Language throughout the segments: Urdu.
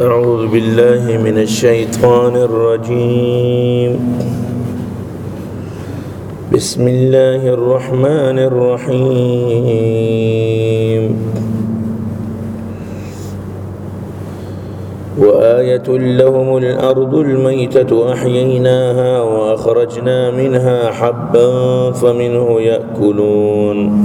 أعوذ بالله من الشيطان الرجيم. بسم الله الرحمن الرحيم. وآية لهم الأرض الميتة أحييناها وأخرجنا منها حبا فمنه يأكلون.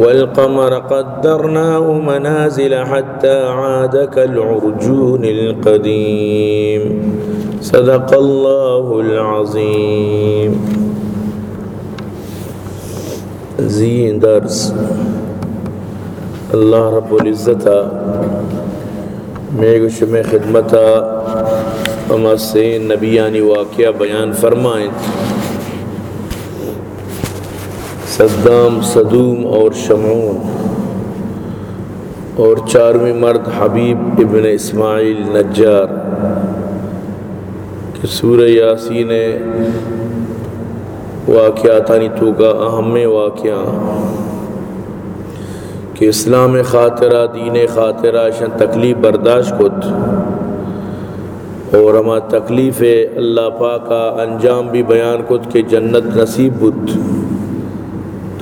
والقمر قدرناه منازل حتى عاد كالعرجون القديم. صدق الله العظيم. زين درس. اللہ رب العزت میں گوش میں خدمتا اما سے نبیانی واقعہ بیان فرمائیں۔ صدام صدوم اور شمعون۔ اور چارویں مرد حبیب ابن اسماعیل نجار کہ سورہ یاسین واقعات تو کا اہم واقعہ۔ کہ اسلام خاطرہ، دین خاطرہ شن تکلیف برداشت کت۔ اور ہما تکلیف اللہ پاک کا انجام بھی بیان کت کہ جنت نصیب بت۔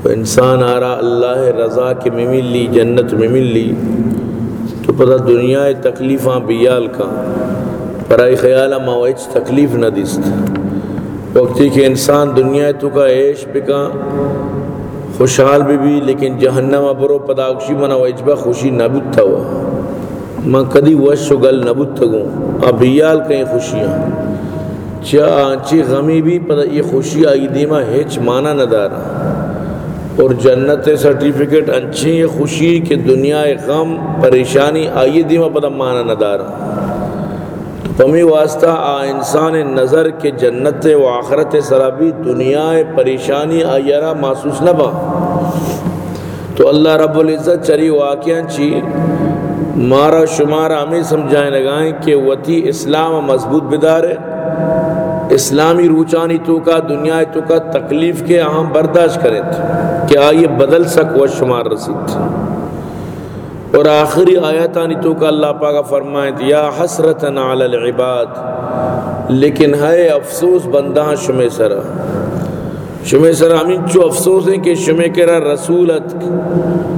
تو انسان آ رہا اللہ رضا کے میں مل لی، جنت میں مل لی۔ تو پتہ دنیا تکلیفاں بیال کا۔ پرائی خیال موج تکلیف نہ دست وقتی کہ انسان دنیا تو کا عیش بکا خوشحال بھی بھی، لیکن جہنم برو پداکشی منا وجبہ خوشی نبت تھا ہوا۔ کدی وش گل نبت تگوں ابیال کہیں خوشیاں۔ چا آنچی غمی بھی، پتہ یہ خوشی آئی دیما ہیچ مانا نہ دارا۔ اور جنت سرٹیفکیٹ انچی خوشی کہ دنیا غم، پریشانی آئی دیما پتہ مانا نہ دارا پمی واسطہ آ انسان نظر کے جنت و آخرت سرابی دنیا پریشانی آئیرا محسوس نہ با۔ تو اللہ رب العزت چری واقعہ چی۔ مارا شمارا ہمیں سمجھائیں لگائیں کہ وتی اسلام مضبوط بدار ہے۔ اسلامی روچانی تو کا، دنیا تو کا تکلیف کے اہم برداشت کریں کہ آئیے بدل سک و شمار رسید۔ اور آخری آیتانی تو کا اللہ پاکا فرمائیں یا حسرتن علی العباد، لیکن ہے افسوس بندہ شمی سرا۔ شمی سرا ہمیں چو افسوس ہیں کہ شمی کرا رسولت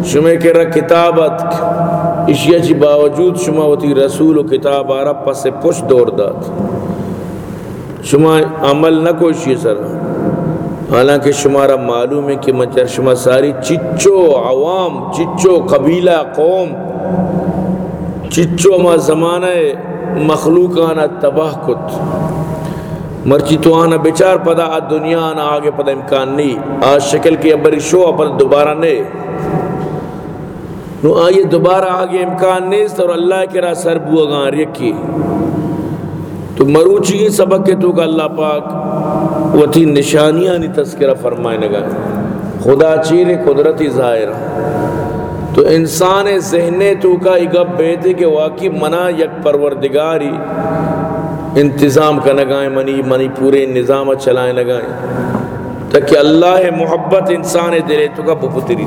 شمی کرا کتابت اشیاء چی باوجود شما ہوتی رسول و کتاب آرہ پس پش دور داد۔ شما عمل نہ کوئی سرا۔ حالانکہ شمارا معلوم ہے کہ مچر ساری چچو عوام، چچو قبیلہ قوم، چچو ما زمانہ مخلوقانا تباہ کت۔ مرچی تو آنا بچار پدا آ دنیا آنا آگے پدا امکان نہیں۔ آج شکل کی ابری شو اپنا دوبارہ نہیں نو آئیے دوبارہ آگے امکان نہیں اور اللہ کے راہ سر بو اگان رکی تو مروچی سبق کے تو کہ اللہ پاک۔ وہ تھی نشانیاں نہیں تذکرہ فرمائے نگا خدا چیر قدرتی ظاہر۔ تو انسان ذہنے تو کا اگب بیتے کہ واقعی منا یک پروردگاری۔ انتظام کا نگائیں منی منی پورے نظام چلائیں لگائیں تاکہ اللہ محبت انسان دلے تو کا بپتری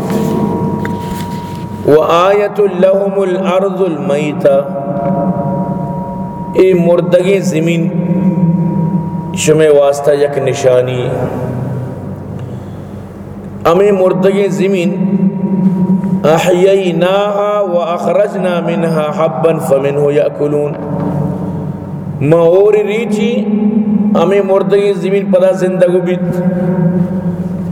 وآیت لهم الارض المیتہ۔ اے مردگی زمین۔ شمع واسطہ یک نشانی۔ امی مردگی زمین احییناها و اخرجنا منها حبا فمنه یأکلون۔ ما اور ریچی ہمیں مردگی زمین پدا زندگو بیت۔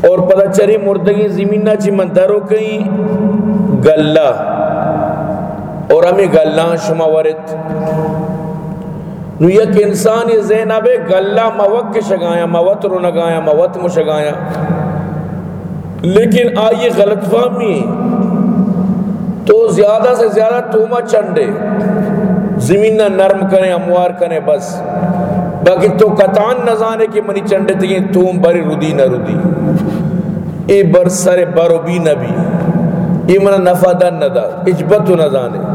اور پدا چری مردگی زمین نا چی من درو کئی۔ گلہ۔ اور ہمیں گلہ شما ورد۔ نو یک انسانی زینب گلہ موت کے شگایا، موت رو نگایا، موت مو مشگایا لیکن آئیے غلط فہمی تو زیادہ سے زیادہ تومہ چنڈے۔ زمین نہ نرم کریں، اموار کریں بس۔ باقی تو قطان نہ کہ منی چنڈے تھے توم بری ردی نہ ردی اے بر سر برو بی نبی۔ اے من نفع دن نہ دا اجبتو نہ زانے۔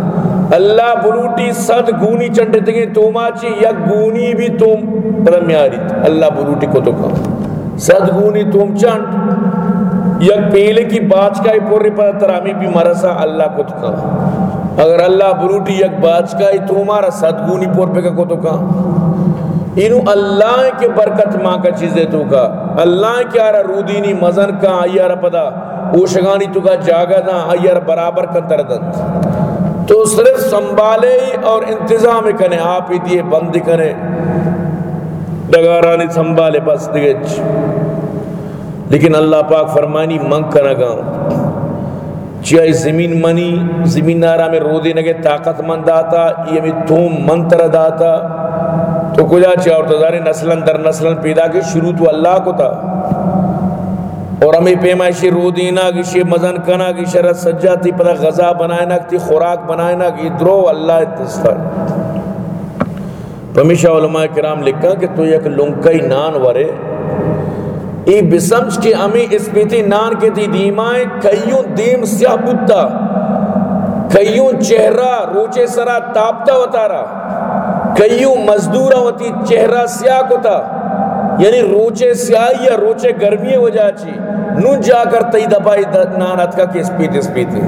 اللہ بلوٹی صد گونی چنڈے تھے توما چی یک گونی بھی توم پرمیاری۔ اللہ بلوٹی کو تو کہا صد گونی توم چنڈ۔ یک پیلے کی باچ کا پوری پتہ ترامی بھی مرسا اللہ کو تو کہا اگر اللہ بلوٹی یک باچ کا ہی تومارا صد گونی پور پہ کو تو کہا انو اللہ کے برکت ماں کا چیزیں تو کا اللہ کے آرہ رودینی مزن کا آئیارہ پدا، اوشگانی تو کا جاگا دا آئیارہ برابر کا تردد تو صرف سنبھالے اور انتظام کنے آپ ہی دیئے، بند کنے ڈگارانی سنبھالے بس دیگج لیکن اللہ پاک فرمانی منگ کنگا چیئی زمین منی، زمین نارا میں رودی نگے طاقت مند آتا یہ میں توم منتر داتا۔ تو کجا چاہ اور تزاری نسلن در نسلن پیدا کی، شروع تو اللہ کو تھا اور ہمیں پیمائشی رو دینا کشی مزن کنا کی شرط سجا تھی پتہ غذا بنائنا کی خوراک بنائنا کی درو اللہ اتستر پمیشہ علماء کرام لکھا کہ تو یک لنکئی نان ورے۔ ای بسمج کی ہمیں اس پیتی نان کے تھی دیمائیں کئیوں دیم سیاہ بودتا، کئیوں چہرہ روچے سرا تاپتا وطارا، کئیوں مزدورہ ہوتی چہرہ سیاہ کو تھا یعنی روچے سیاہی یا روچے گرمی وجہ چی۔ نو جا کر تی دبائی نانت کا کس پیتے اس پیتے۔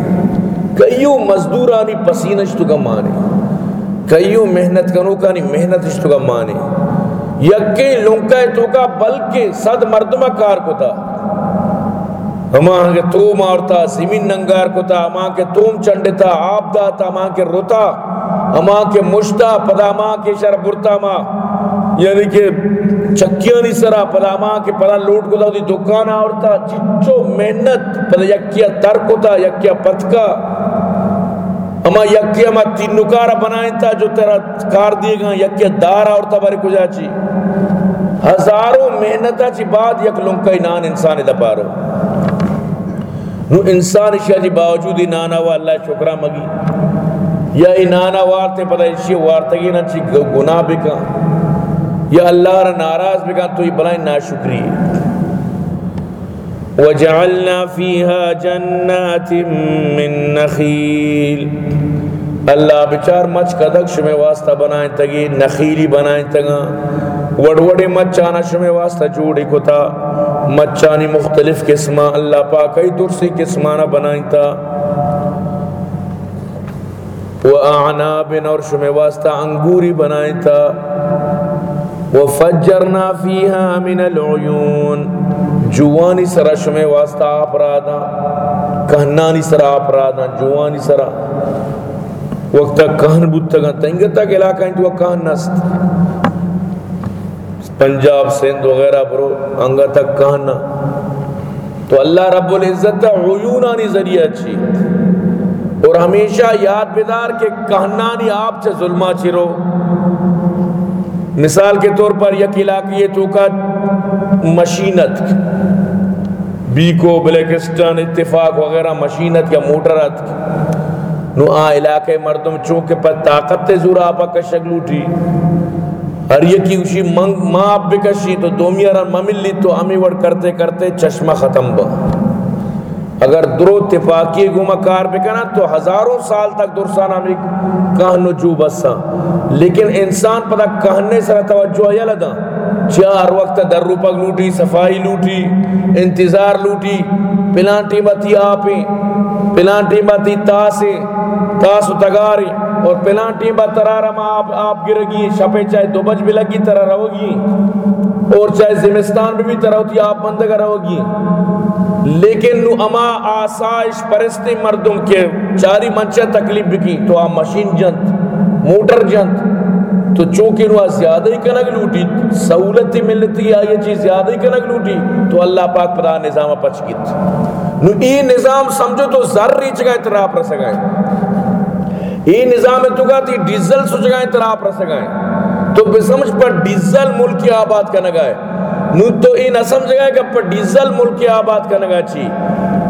کئیوں مزدورانی پسینش تو کا مانے۔ کئیوں محنت کنو کا نہیں، محنت اس تو کا مانے۔ یکی لنکے تو کا، بلکہ صد مردمہ کار کو تھا ہمان کے توم آورتا زمین ننگار کو تھا ہمان کے توم چنڈتا آپ داتا ہمان کے روتا اما کے مشتا، پدا ماں کے شر برتا ماں۔ یعنی کہ چکیاں نہیں سرا پدا ماں کے پدا لوٹ کو دی دکان آورتا، چچو محنت پدا یکیا ترک ہوتا، یکیا پتکا۔ اما یکیا ما تین نکارا بنائیں تا جو تیرا کار دیے گا، یکیا دار آورتا بارے کو جا چی۔ ہزاروں محنتا چی بعد یک لنکا نان انسان دا پارو۔ نو انسان شاہ جی باوجود نانا وا اللہ شکرہ مگی۔ یا انانا وارتے پتہ اسی وارتگی نا چی، گناہ بکا یا اللہ را ناراض بکا تو یہ بلائیں ناشکری۔ وجعلنا فيها جنات من نخیل۔ اللہ بچار مچ کدک شمیں واسطہ بنائیں تگی، نخیلی بنائیں تگا۔ وڑوڑے مچانا شمیں واسطہ جوڑی کتا۔ مچانی مختلف قسمہ، اللہ پاکی درسی قسمانا بنائیں تا۔ وَأَعْنَابٍ اور شم واسطہ انگوری بنائیں تھا وَفَجَّرْنَا فِيهَا مِنَ الْعُيُونَ. جوانی سرا شم واسطہ آپ رادا کہنانی سرا آپ رادا جوانی سرا۔ وقتا کہن بودتا گا تنگتا کہ علاقہ انتو وہ کہن نست۔ پنجاب، سندھ وغیرہ برو، انگا تک کہنا تو اللہ رب العزت عیونانی ذریعہ اچھی اور ہمیشہ یاد بیدار کہ کہنانی آپ سے ظلمہ چرو مثال کے طور پر یک علاقی تو کا مشینت، بیکو، بلیکسٹن، اتفاق وغیرہ مشینت یا موٹرت، نو آ علاقے مردم چونکہ پر طاقت زور آپا کا شکل ہر یکی اسی منگ ماں بکشی تو دومیارا مملی تو امی وڑ کرتے کرتے چشمہ ختم با۔ اگر درو تفاقی گمہ کار بکنا تو ہزاروں سال تک درسان ہمیں کہنو جو بسا ہاں۔ لیکن انسان پتہ کہنے سر توجہ یا لدا۔ چار وقت در روپک لوٹی صفائی لوٹی انتظار لوٹی پلان ٹیمہ آپیں پلان ٹیمہ تھی تاسیں تاسو تگاری اور پلان ٹیمہ ترارم آپ, آپ گرگی شپے چاہے دو بج بھی لگی ترہ روگی۔ اور چاہے زمستان بھی بھی ترہ ہوتی آپ بندگا روگی لیکن نو اما آسائش پرستی مردم کے چاری منچہ تکلیف بکی تو آ مشین جنت، موٹر جنت۔ تو چونکہ نو زیادہ ہی کنگ لوٹی، سہولت ملتی آئی چیز زیادہ ہی کنگ لوٹی، تو اللہ پاک پدا نظام پچ گیت نو ای نظام سمجھو تو زر ریچ گئے تراپ رسگائیں ای نظام تو کہا تھی ڈیزل سو جگائیں تراپ رسگائیں تو بسمجھ پر ڈیزل ملک کی آباد کا نگائے نو تو ای نہ سمجھ گئے کہ پر ڈیزل ملک کی آباد کا نگا چی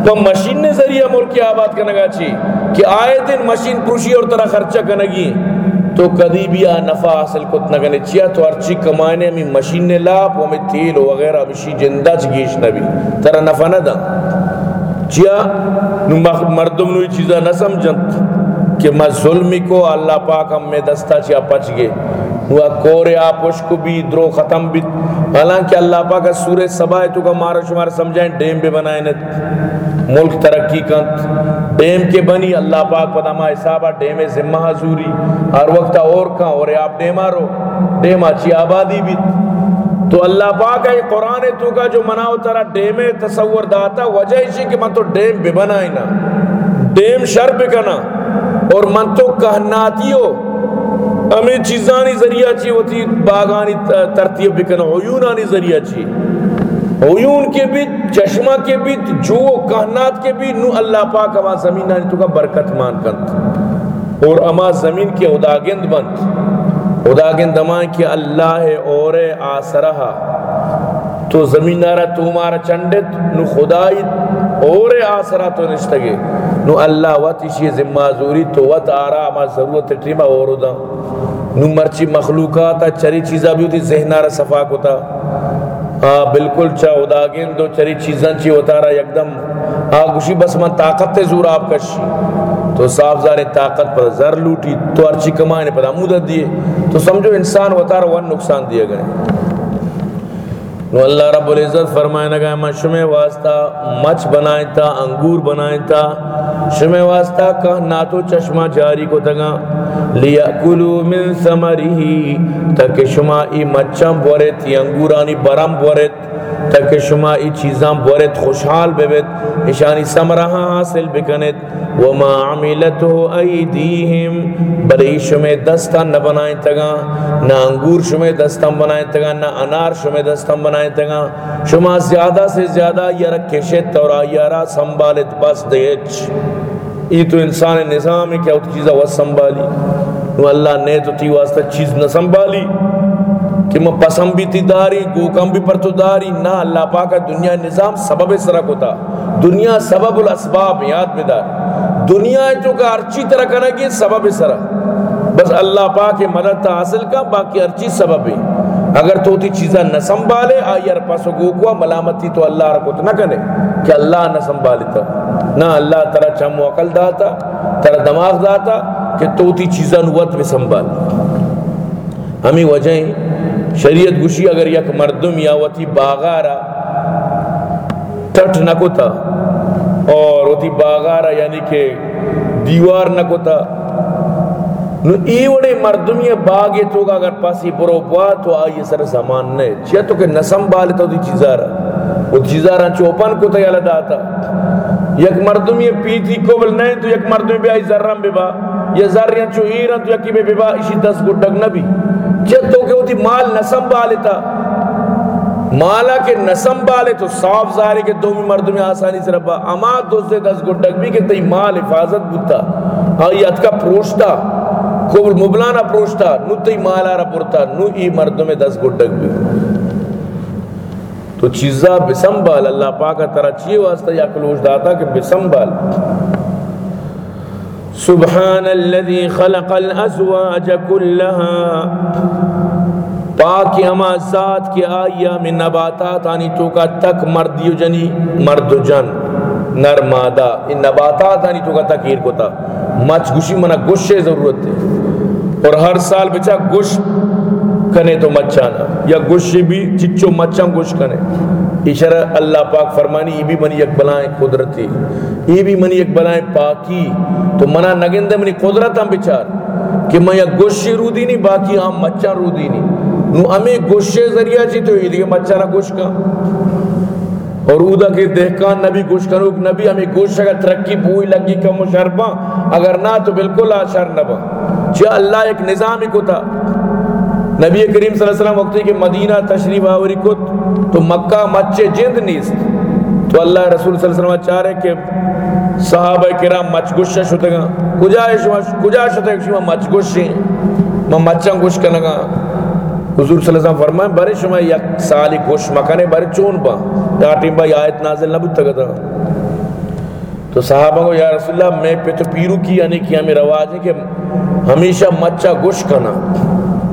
تو مشین نے ذریعہ ملک کی آباد کا نگا چی کہ آئے دن مشین پروشی اور طرح خرچہ کنگی تو کدی بھی آ نفع حاصل کت نگنے چیا تو ارچی کمائنے ہمیں مشین نے لاپ ہمیں تیل وغیرہ مشی جندہ چگیش نبی ترہ نفع نہ دا۔ چیا نو مردم نوی چیزا نہ سمجھنت کہ میں ظلمی کو اللہ پاک ہم میں دستا چیا پچ گئے۔ ہوا کورے آپ کو بھی، درو ختم بھی۔ حالانکہ اللہ پاک سورہ سبا ہے تو کا مارا شمار سمجھائیں، ڈیم بھی بنائیں نت۔ ملک ترقی کنت ڈیم کے بنی اللہ پاک پتا ما حسابہ، ڈیم ذمہ حضوری۔ ہر وقت اور کہاں، اور آپ ڈیم آرو ڈیم اچھی آبادی بھی۔ تو اللہ پاک ہے، قرآن تو کا جو مناو ترا ڈیم تصور داتا، وجہ اسی کہ من تو ڈیم بھی بنائیں نا۔ ڈیم شر بکنا اور من تو کہناتیو۔ ہمیں چیزانی ذریعہ چی ہوتی باغانی ترتیب بکن، عیونانی ذریعہ چی۔ عیون کے بھی چشمہ کے بھی جو کہنات کے بھی نو اللہ پاک اما زمین آنی تو کا برکت مان کند۔ اور اما زمین کے اداگند بند۔ اداگند اما کہ اللہ اور آسرہا تو زمین آرہ تو مارا چندت نو خدای اور آسرہ تو نشتگے۔ نو اللہ وقت اسی ذمہ زوری تو وقت آرہ اما ضرورت ٹیمہ اور دا. نو مرچی مخلوقات چری چیزا بھی ہوتی ذہن آرہ صفاق ہوتا ہاں بالکل چا اداگین دو چری چیزاں چی ہوتا رہا یکدم. ہاں گوشی بس من طاقت تے زور آپ کشی تو صاف زار طاقت پر زر لوٹی تو ارچی کمائنے پر امودت دیئے. تو سمجھو انسان ہوتا رہا ون نقصان دیئے گئے. نو اللہ رب العزت فرمائے لگا میں شمع واسطہ مچ بنائیں تا، انگور بنائیں تا شمع واسطہ کہ ناتو چشمہ جاری کو تگا لیاکلو من سمری تاکہ شما ای مچم بورت ای انگورانی برم بورت۔ تاکہ شما ای چیزاں بورت، خوشحال بیت اشانی سمرہا حاصل بکنت وما عملتو ایدیہم. بلی شما دستا نہ بنائیں تگا نہ انگور شما دستا بنائیں تگا نہ انار شما دستا بنائیں تگا شما زیادہ سے زیادہ یہ رکھشت اور آیارہ سنبالت، بس دیچ. یہ تو انسان نظام ہے کیا وہ چیزہ وہ سنبھالی اللہ نے تو تی واسطہ چیز نہ سنبھالی کہ میں پسم بھی تی داری گوکم بھی پر تو داری، نہ اللہ پاک دنیا نظام سبب سرک ہوتا۔ دنیا سبب الاسباب، یاد میں دار۔ دنیا جو کا ارچی طرح کرنے گی سبب سرک بس اللہ پاک مدد تا حاصل کا، باقی ہر چیز سبب ہے۔ اگر تو تی چیزاں نہ سنبھالے آئیر پاسو گوکوا، ملامتی تو اللہ رکھو نہ کنے کہ اللہ نہ سنبھالتا نہ اللہ ترا چم عقل داتا، ترا دماغ داتا کہ تو تی چیزاں نوت میں سنبھال۔ ہمیں وجہیں شریعت گوشی اگر یک مردم یا وتی باغارا ٹٹ نکوتا اور وتی باغارا یعنی کہ دیوار نکوتا، نو ای وڑے مردم یہ باغ تو گا اگر پاسی برو بوا تو آئیے سر زمان نے۔ چیا تو کہ نسم بالے تو دی چیزارا۔ وہ چیزارا چوپن کو تیالا داتا یک مردم یہ پیتی کوبل نہیں تو یک مردم بھی آئی ذرم بے با۔ یہ ذریاں چو ایران تو یکی بے با اسی دس گھٹک نبی۔ جتوں کہ ہوتی مال نسم بالتا۔ مالا کے نسم بالے تو صاف ظاہر ہے کہ دو مرد میں آسانی سے ربا۔ اما دو دس گھٹک بھی کہ تی مال حفاظت بتا ہاں یہ اتکا پروشتا۔ کوبل مبلانا پروشتا۔ نو تی مالا را پرتا نو ای مردوں میں دس گھٹک بھی۔ تو چیزا بسنبال اللہ پاکا ترہ چیئے واسطہ یا کلوش داتا کہ بسنبال سبحان الذي خلق الازواج كلها پاک ہما ذات کے آیا من نباتات آنی تو تک مردیو جنی، مرد جن نر مادہ ان نباتات آنی تو کا تکیر کو تا مچ گوشی منا گوشے ضرورت ہے۔ اور ہر سال بچا گوش کنے تو مچانا یا گوشی بھی چچو مچان گوش کنے۔ اشارہ اللہ پاک فرمانی، یہ بھی منی یک بلائیں قدرتی۔ یہ بھی منی یک بلائیں پاکی۔ تو منا نگندے منی قدرت ہم بچار۔ کہ میں یک گوشی رو دی نہیں باقی ہم مچان رو دی نہیں نو ہمیں گوشے ذریعہ چی تو یہ دیکھے مچانا گوش کا۔ اور اودا کے دہکان نبی گوش کنوک نبی ہمیں گوش اگر ترقی بوئی لگی کم شربا اگر نہ تو بالکل آشار نبا۔ چاہ اللہ ایک نظامی کو تھا۔ نبی کریم صلی اللہ علیہ وسلم وقتی کہ مدینہ تشریف آوری کت۔ تو مکہ مچے جند نیست۔ تو اللہ رسول صلی اللہ علیہ وسلم چاہ رہے کہ صحابہ کرام مچ گوشہ شتے گا کجا ہے شما؟ کجا شتے گا شما مچ گوشیں میں مچاں گوش کنگا حضور صلی اللہ علیہ وسلم فرمائے، بارے شما یک سالی گوش مکانے، بارے چون با؟ ڈاٹیم با آیت نازل نبود تگا تھا تو صحابہ کو، یا رسول اللہ، میں پہ تو پیرو کی یعنی کیا میں رواج ہے کہ ہمیشہ مچا گوش کنا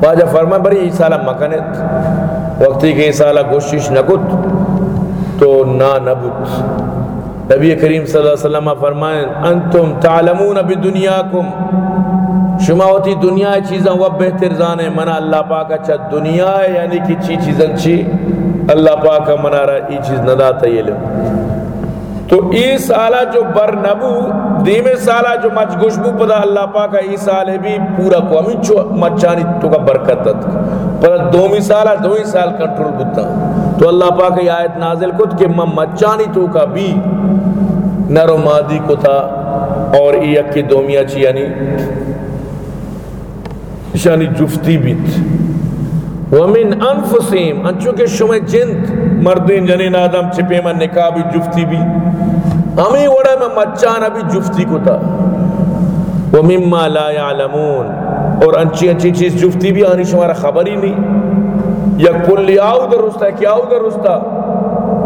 واجہ فرمائے بری یہ سالہ مکنت وقتی کہ یہ سالہ گوشش نکت تو نا نبت نبی کریم صلی اللہ علیہ وسلم فرمائیں انتم تعلمون بدنیاکم۔ شما ہوتی دنیا چیزاں وہ بہتر زانے، منا اللہ پاک اچھا دنیا ہے یعنی کہ چی چیزاں چی؟ اللہ پاک منا رہا یہ چیز نداتا یہ لیے تو ای سالہ جو بر نبو، دیمے سالہ جو مچ گشبو پدا اللہ پاکا ای سالے بھی پورا کو ہمیں چو مچانی تو کا برکت تت پدا دومی سالہ دوئی سال کنٹرول بتا تو اللہ پاکا یہ آیت نازل کت کہ میں مچانی تو کا بھی نرو مادی کو تھا اور ای اکی دومیا چی یعنی شانی جفتی بیت ومن انفسیم انچو کہ شما جند مردین جنین آدم چھپے من نکاح بھی جفتی بھی ہمیں وڑا میں مچانا بھی جفتی کو تھا ومما لا يعلمون اور انچی انچی چیز جفتی بھی آنی شمارا خبر ہی نہیں یا کلی آو در رستا ہے کیا آو در رستا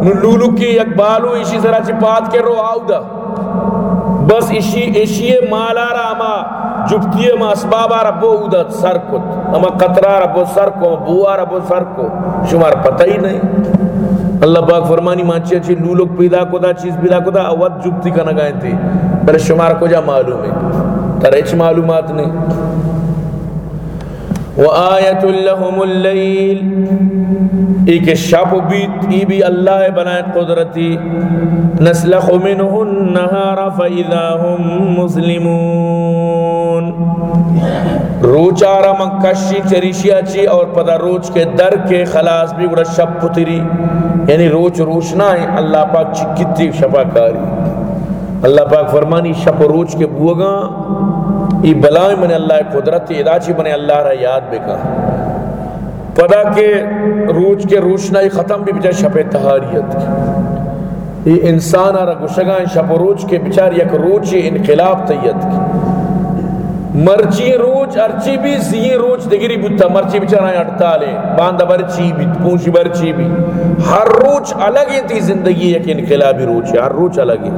نو لولو کی یک بالو اسی سرا چی کے رو آو دا بس اسی اسی مالا را اما جفتی ما اسبابا را بو اودت سر کت اما قطرہ را بو سر کو بوا را بو سر کو شمار پتہ ہی نہیں۔ اللہ پاک فرمانی مانچی اچھی لولک پیدا کدا، چیز پیدا کدا اوت جبتی کا نگائیں تھی پر شمار کو جا معلوم ہے؟ تر اچھ معلومات نہیں۔ وآیت لهم اللیل ایک شاپ بیت، ای بھی اللہ بنائے قدرتی۔ نسلخ منہ النہار فإذا هم مسلمون۔ روچ آرہ من کشی چریشیا اور پدا روچ کے در کے خلاص بھی گڑا شب پتری۔ یعنی روچ روشنا ہے، اللہ پاک چکتی شفا کاری اللہ پاک فرمانی شپ روچ کے بوگا ای بلائیں من اللہ قدرت ادا چی بنے اللہ را یاد بکا پدا کے روچ کے روشنائی ختم بھی بچار شپ تہاریت کی۔ یہ انسان آرہ گشگاں شپ روچ کے بچار یک روچ انقلاب تیت کی۔ مرچی روچ ارچی بھی زی روچ دگری بوتا مرچی بچارا اٹھتالے باندہ برچی بھی پونچی برچی بھی۔ ہر روچ الگ ہے تی زندگی یک انقلابی روچ ہے، ہر روچ الگ ہے۔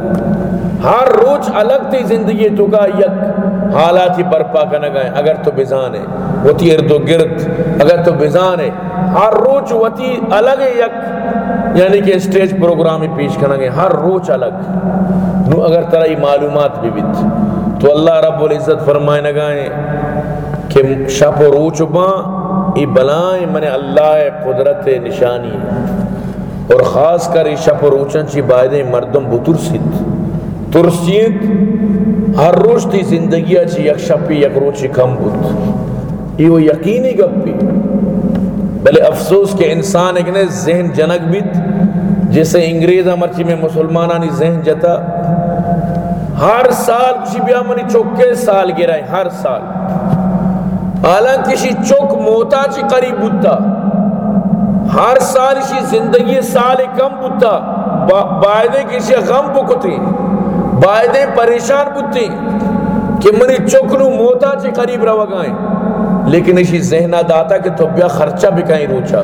ہر روچ الگ تی زندگی تو کا یک حالاتی برپا کا نگائیں اگر تو بزان ہے وہ تی ارد و گرد، اگر تو بزان ہے ہر روچ وہ تی الگ یک یعنی کہ اسٹیج پروگرامی پیش کرنا گئے، ہر روچ الگ۔ نو اگر ترہ یہ معلومات بھی بیت۔ تو اللہ رب العزت فرمائے نگائیں کہ شپ و روچ باں، ای بلائیں من اللہ قدرت نشانی اور خاص کر ای شپ و روچن چی بائدیں مردم بترسید ترسید ہر روچ تی زندگی چی یک شپی یک روچی کم بود. ای وہ یقینی گپی. بلے افسوس کہ انسان ایک نے ذہن جنک بیت جیسے انگریز امرچی میں مسلمانانی ذہن جتا. ہر سال کسی بیا منی چوکے سال گرائیں ہر سال. حالان کسی چوک موتا چی قریب بودتا. ہر سال اسی زندگی سال کم بودتا. بائدے کسی غم بکتی. بائدے پریشان بودتی کہ منی چوکنو موتا چی قریب رو گائیں لیکن اسی ذہنہ داتا کہ تو بیا خرچہ بکائیں روچا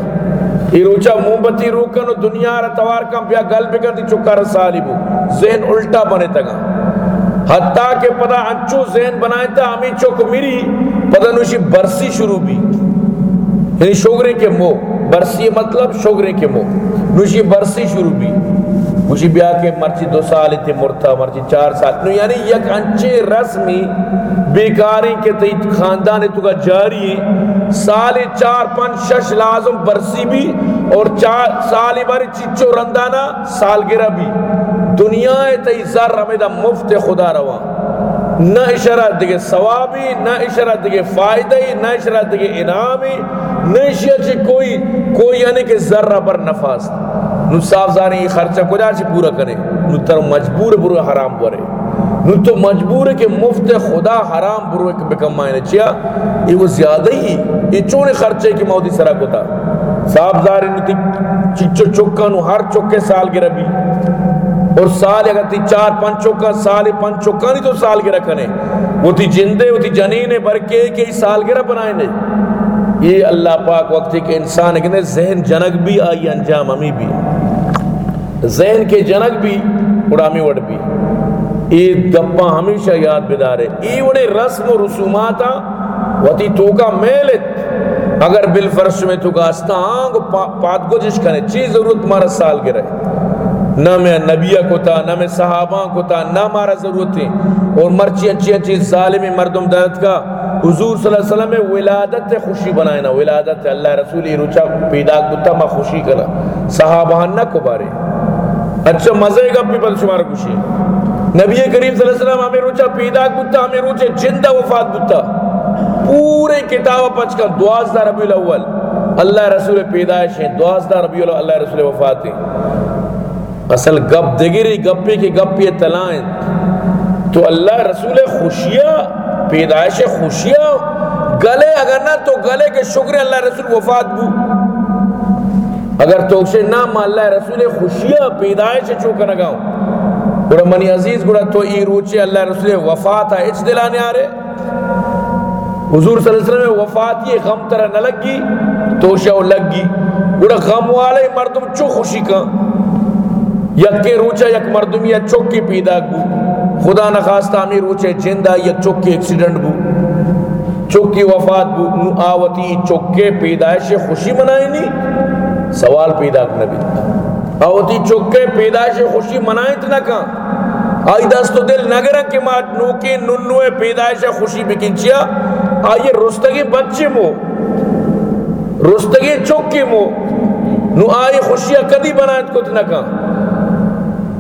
یہ روچا مومبتی روکن دنیا را توار کم بیا گل بکن دی چکا رسالی بو ذہن الٹا بنے تگا حتیٰ کہ پدا انچو ذہن بنائیں تا ہمیں چوک میری پدا نوشی برسی شروع بھی یعنی شوگرے کے مو برسی مطلب شوگرے کے مو نوشی برسی شروع بھی نوشی بیا کے مرچی دو سال تے مرتا، مرچی چار سال۔ نو یعنی یک انچے رسمی بیکاری کے تیت خاندان تو کا جاری ہے۔ سال چار پنچ شش لازم برسی بھی اور چار سال باری چچو رندانا سال گرہ بھی۔ دنیا تی زر رمیدہ مفت خدا روا۔ نہ اشارت دیگے ثوابی، نہ اشارت دیگے فائدہی نہ اشارت دیگے انعامی۔ نہ اشارت کوئی کوئی یعنی کہ ذرہ پر نفاست نو صاف زانی خرچہ کجا چی پورا کرے۔ نو تر مجبور برو حرام برے نو تو مجبور کہ مفت خدا حرام برو ایک بکم مائنے چیا۔ یہ وہ زیادہ ہی یہ چونے خرچے کی مودی سرا کو تھا صاحب زارے نتی چچو چکا نو ہر چکے سال گرہ بھی۔ اور سال اگر تی چار پانچ چکا سال پانچ چکا نہیں تو سال گرہ کنے۔ وہ تی جندے، وہ تی جنین برکے کے ہی سال گرہ بنائے نہیں یہ اللہ پاک وقت ہے کہ انسان ہے کہ ذہن جنک بھی آئی، انجام ہمیں بھی۔ ذہن کے جنک بھی اڑامی وڑ بھی۔ ای گپا ہمیشہ یاد بدارے۔ ای وڑے رسم و رسوماتا وطی تو کا میلت اگر بالفرش میں تو کا استانگ پات کو جش کنے چیز ضرورت مارا سال گرے۔ نہ میں نبیہ کو تا نہ میں صحابہ کو تا نہ مارا ضرورت تھی اور مرچی اچھی اچھی ظالم مردم درد کا۔ حضور صلی اللہ علیہ وسلم ولادت خوشی بنائے نا. ولادت اللہ رسول روچا پیدا کتا ما خوشی کرا صحابہ نہ کو بارے اچھا مزے گا بھی بل شمار خوشی. نبی کریم صلی اللہ علیہ وسلم ہمیں روچا پیدا کتا، ہمیں روچے جندہ وفات کتا. پورے کتاب پچ کر دوازدہ ربی الاول. اللہ رسول پیدائش ہیں دوازدہ ربی الاول اللہ رسول وفات ہیں اصل گپ دگری، گپی کی گپی تلائیں. تو اللہ رسول خوشیہ پیدائش خوشیہ گلے اگر نہ تو گلے کے شکر اللہ رسول وفات بو۔ اگر تو اسے نام اللہ رسول خوشیہ پیدائش چوکا نگاؤں گوڑا منی عزیز گوڑا تو ای روچے اللہ رسول وفات ہے اچھ دلانے آ رہے۔ حضور صلی اللہ علیہ وسلم وفات یہ غم طرح نہ لگی، تو شاو لگی۔ گوڑا غم والے مردم چو خوشی کا یک کے روچا یک مردم یا چوکی پیدا گو خدا نخواستہ ہمیں روچے جندہ یک چوکی ایکسیڈنٹ بو چوکی وفات بو، نو آوتی چوکے پیدائش خوشی منائی نہیں سوال پیدا نبی۔ اوتی چکے پیدائش خوشی منائت نہ کہاں؟ آئی دست و دل نگرہ کے مات نوکے ننوے پیدائش خوشی بکنچیا آئی رستگی بچے مو۔ رستگی چکے مو۔ نو آئی خوشیہ کدی بنائت کت نہ کہاں؟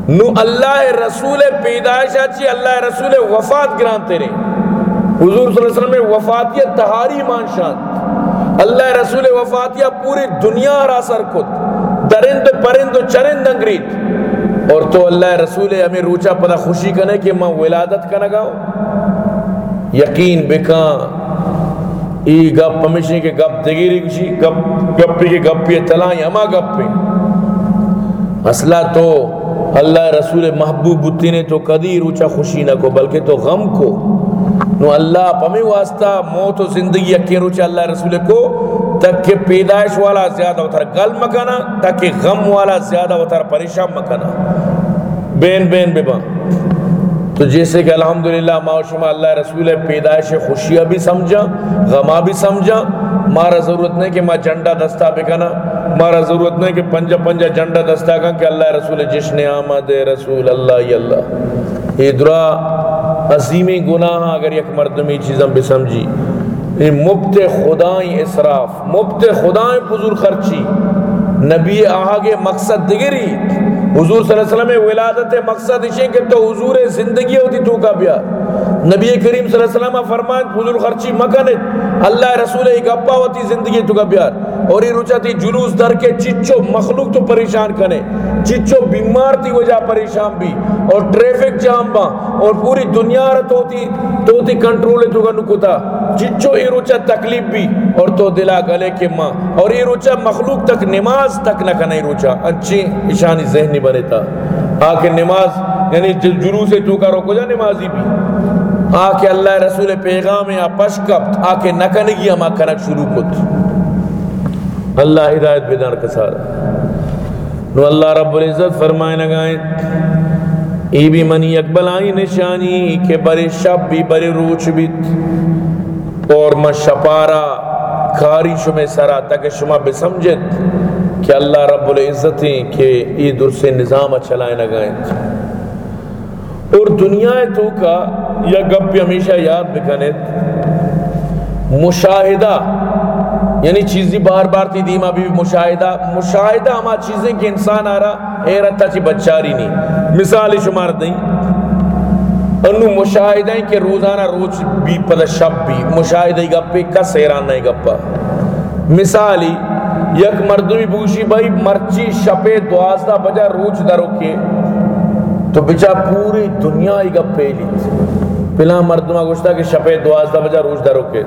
نو اللہ رسول پیدائش آچی اللہ رسول وفات گران تیرے حضور صلی اللہ علیہ وسلم میں وفاتیہ تہاری مانشان اللہ رسول وفاتیہ پوری دنیا را سر کت درند، پرند و چرند انگریت اور تو اللہ رسول ہمیں روچا پدا خوشی کنے کہ میں ولادت کا نگاؤ یقین بکاں ای گپ پمیشنی کے گپ دگیری کشی گپ، گپی کے گپی تلائیں اما گپی اصلا تو اللہ رسول محبوب بتی نے تو کدی روچا خوشی نہ کو، بلکہ تو غم کو۔ نو اللہ پمی واسطہ، موت و زندگی یکی روچا اللہ رسول کو تک کہ پیدائش والا زیادہ ہوتا ہے گل مکانا تاکہ غم والا زیادہ ہوتا پریشان مکانا بین بین، بے با تو جیسے کہ الحمدللہ ما شما اللہ رسول پیدائش خوشیہ بھی سمجھا غما بھی سمجھا مارا ضرورت نہیں کہ ما جنڈا دستا بکنا مارا ضرورت نہیں کہ پنجا پنجا جنڈا دستا کن کہ اللہ رسول جشن آمد رسول اللہ یا اللہ۔ یہ درا عظیمی گناہ اگر یک مردمی چیزیں بھی سمجھی۔ مبت خدائیں اسراف، مبت خدائیں فضول خرچی۔ نبی آہاگے مقصد دگری۔ حضور صلی اللہ علیہ وسلم ولادت مقصد اسے کہ تو حضور زندگی ہوتی تو کا بیا۔ نبی کریم صلی اللہ علیہ وسلم فرمائے فضول خرچی مکنت اللہ رسول ایک اپا ہوتی زندگی تو کا بیا اور یہ روچا تھی جلوس در کے چچو مخلوق تو پریشان کنے، چچو بیمار تھی وجہ پریشان بھی، اور ٹریفک جام با، اور پوری دنیا رہا تھی تو تھی کنٹرول تو کا نکتا چچو یہ روچا تکلیف بھی، اور تو دلا گلے کے ماں، اور یہ روچا مخلوق تک، نماز تک نہ کنے روچا اچھی اشانی ذہنی بنے تھا آکے نماز یعنی جلوس تو کا روکو جا نمازی بھی؟ آکے اللہ رسول پیغام یا پشکت آکے نکنگی ہما کنک شروع کت۔ اللہ ہدایت بیدار کا سارا نو اللہ رب العزت فرمائے نگائیں ای بھی منی اکبل آئی نشانی، کہ بری شب بھی بری روچ بیت اور ما شپارا، کاری شمی سرا تاکہ شما بسمجت کہ اللہ رب العزت ہیں کہ ای در سے نظام چلائے نگائیں اور دنیا تو کا، یا گپ ہمیشہ یاد بکنت مشاہدہ یعنی چیزی بار بار تھی دیما بھی مشاہدہ مشاہدہ ہما چیزیں کہ انسان آ رہا حیرت تھا چی بچاری نہیں مثال شمار دیں۔ انو مشاہدہ ہیں کہ روزانہ روز بھی پدا شب بھی، مشاہدہ ہی گپے، کس حیران نہیں گپا۔ مثالی یک مردمی بوشی بھائی مرچی، شپے، دوازدہ بجا روچ درو کے۔ تو بچا پوری دنیا ہی گپ پیلی پلا مردمہ گوشتا کہ شپے دوازدہ بجا روش درو کے